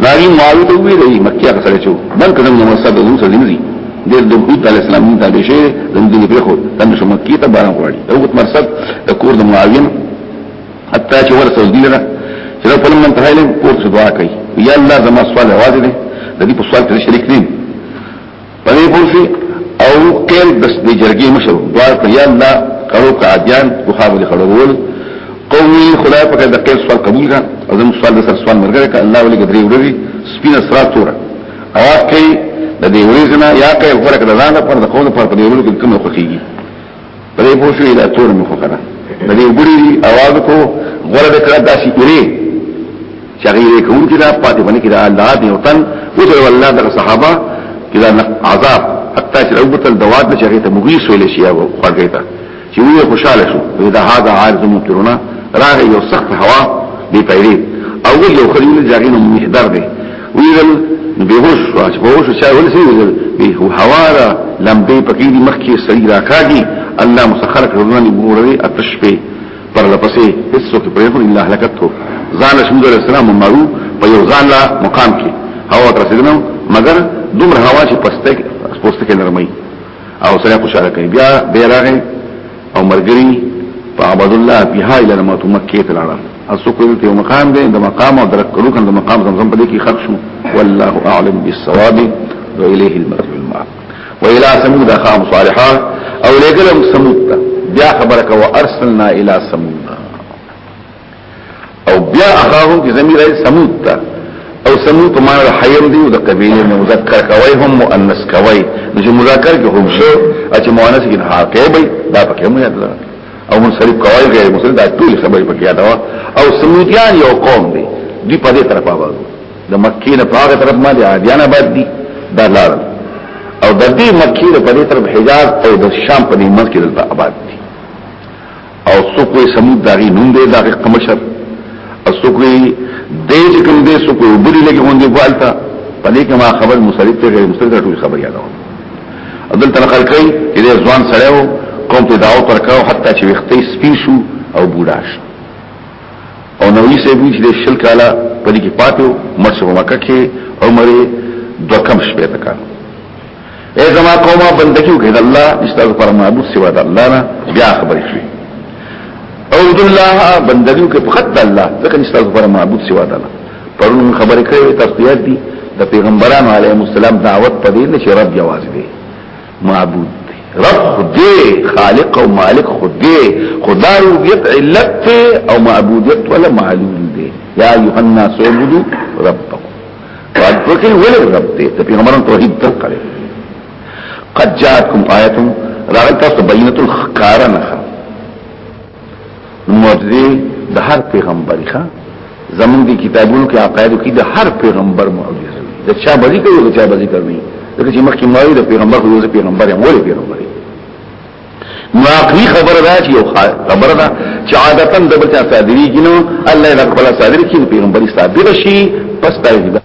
ناری معاوی ته وی رہی مکیہ کا سڑے چو بل قدم نمو سب دون سر دنزی دیر دو حوت علیہ السلام دین تابع شیر دن دنی پر خود تن شو مکیہ تا باران قرآن او قد مرسد دا کور دا معاوین حتی چو ورسو دیل را چرا پلن من تحیلن کور تشو دعا کئی یا اللہ زمان سوال عوازی دے دا دی پر سوال تر شرک نیم پدې پوښي او کېل د جرګې مشر دوار ته یا الله کړو قادیان کو خابل خړول قومي خدای په د قیل سوال قبول کا او زم سوال د سر سوال مرګره کا الله ولې درې ورځي سپینه سرا توره او کوي د دې ورځې نه یا کوي غره کړه ځان پر د قوم پر په دې ورځې کې کوم خوخيږي پرې پوښوي دا تور مخ کنه د دې ګړي आवाज کو غره د کړه داسي اوري چې هغه کوم چې دا پاتې باندې کې دا الله دی او تن او د الله د صحابه چې دا عذاب حتی چې رب تل دوات نه چغې ته مغیث ویل شي او خړګې ته چې وی خوشاله شو دا هاذا عارض ممترونه راغی یو سخت هوا دی پیری او یو خلیل جاګینو محضر دی ویل بیهوش شو چې بیهوش شو ول سي ویل به هوا را لمبې پکې دي مخ کې سړي راکاږي الله مسخر کړو نه ګورې اتش په پر لپسې هیڅو کې پرې الله هلاکتو ځان شمد علی السلام مرو په یو ځان لا مقام کې هوا تر سیدنو مگر دومره هوا چې پسته پسته کې نرمي او سره خوشاله کوي بیا به راغی او مرګري په عبد الله بها الى الموت مکه ته لاړ اسو کوی ته مقام دی د مقام او درک کړو کنه د مقام زمزم په دې کې خرج شو والله اعلم بالصواب واليه المرجع الماء والى ثمود اخاهم صالحا او لګلم ثمود بیا خبرک وارسلنا الى ثمود او بیا اخاهم کی زمیر ایل سمود تا او سمود په معنی حیم دی او د قبیله مذکر کوي هم مؤنث کوي چې مذکر کې هم شو چې مؤنث کې حاکې وي دا پکې مو یاد لرم او منصرف کوي غیر مسلم دا ټول خبرې پکې یاد وا او سمودیان یو قوم دی دی په دې طرف آباد د مکې نه په هغه طرف باندې عادیان آباد دي دا لار او د دې مکې نه په دې طرف حجاز او د شام په دې منځ کې د آباد دي او سوکوی سمود داغی نوم دی داغی قمشر او سوکوی دی چې کوم دی سوکوی وبلی لګي غوندې غوالتا په دې کې ما خبر مصرف ته غیر مصرف ټول خبر یادو عبدل تل خلقی چې د ځوان سره وو قوم ته داو پر کاو حتی چې وختې سپین شو او بوډا شو او نوې سه وی چې شل کاله په دې کې پاتو مرشه مکه کې عمره دوکم شپه تکانو اے زما قومه بندگیو کې د الله استاذ پر معبود سوا د الله نه بیا خبرې شي او د الله بندگیو کې فقط د الله ځکه استاذ پر معبود سوا د الله پرون خبرې کړې تاسو یاد دي د پیغمبرانو علیهم السلام دعوت په دې نه چې رب جواز دی معبود دی رب خدای خالق او مالک خدای خدای ربیت علت او معبودیت ولا معلوم دی یا ایها الناس اعبدوا ربکم قرآن پوکی ولی رب دے تا پیغمبران توحید در کرے قد جاءتكم آیت راغل تاسو بینت الخکارا نخا معجزه د هر پیغمبر ښا زمون دي کتابونو کې عقایدو کې د هر پیغمبر معجزه د چا بلی کوي د چا بلی کوي دغه چې مخکې مایي د پیغمبر خو یو پیغمبر هم وله پیغمبر نو عقلی خبره دا چې یو خبره ده چې عادتا د بل چا صادری کینو الله یې خپل صادر کین پیغمبري صادر شي پس دا دی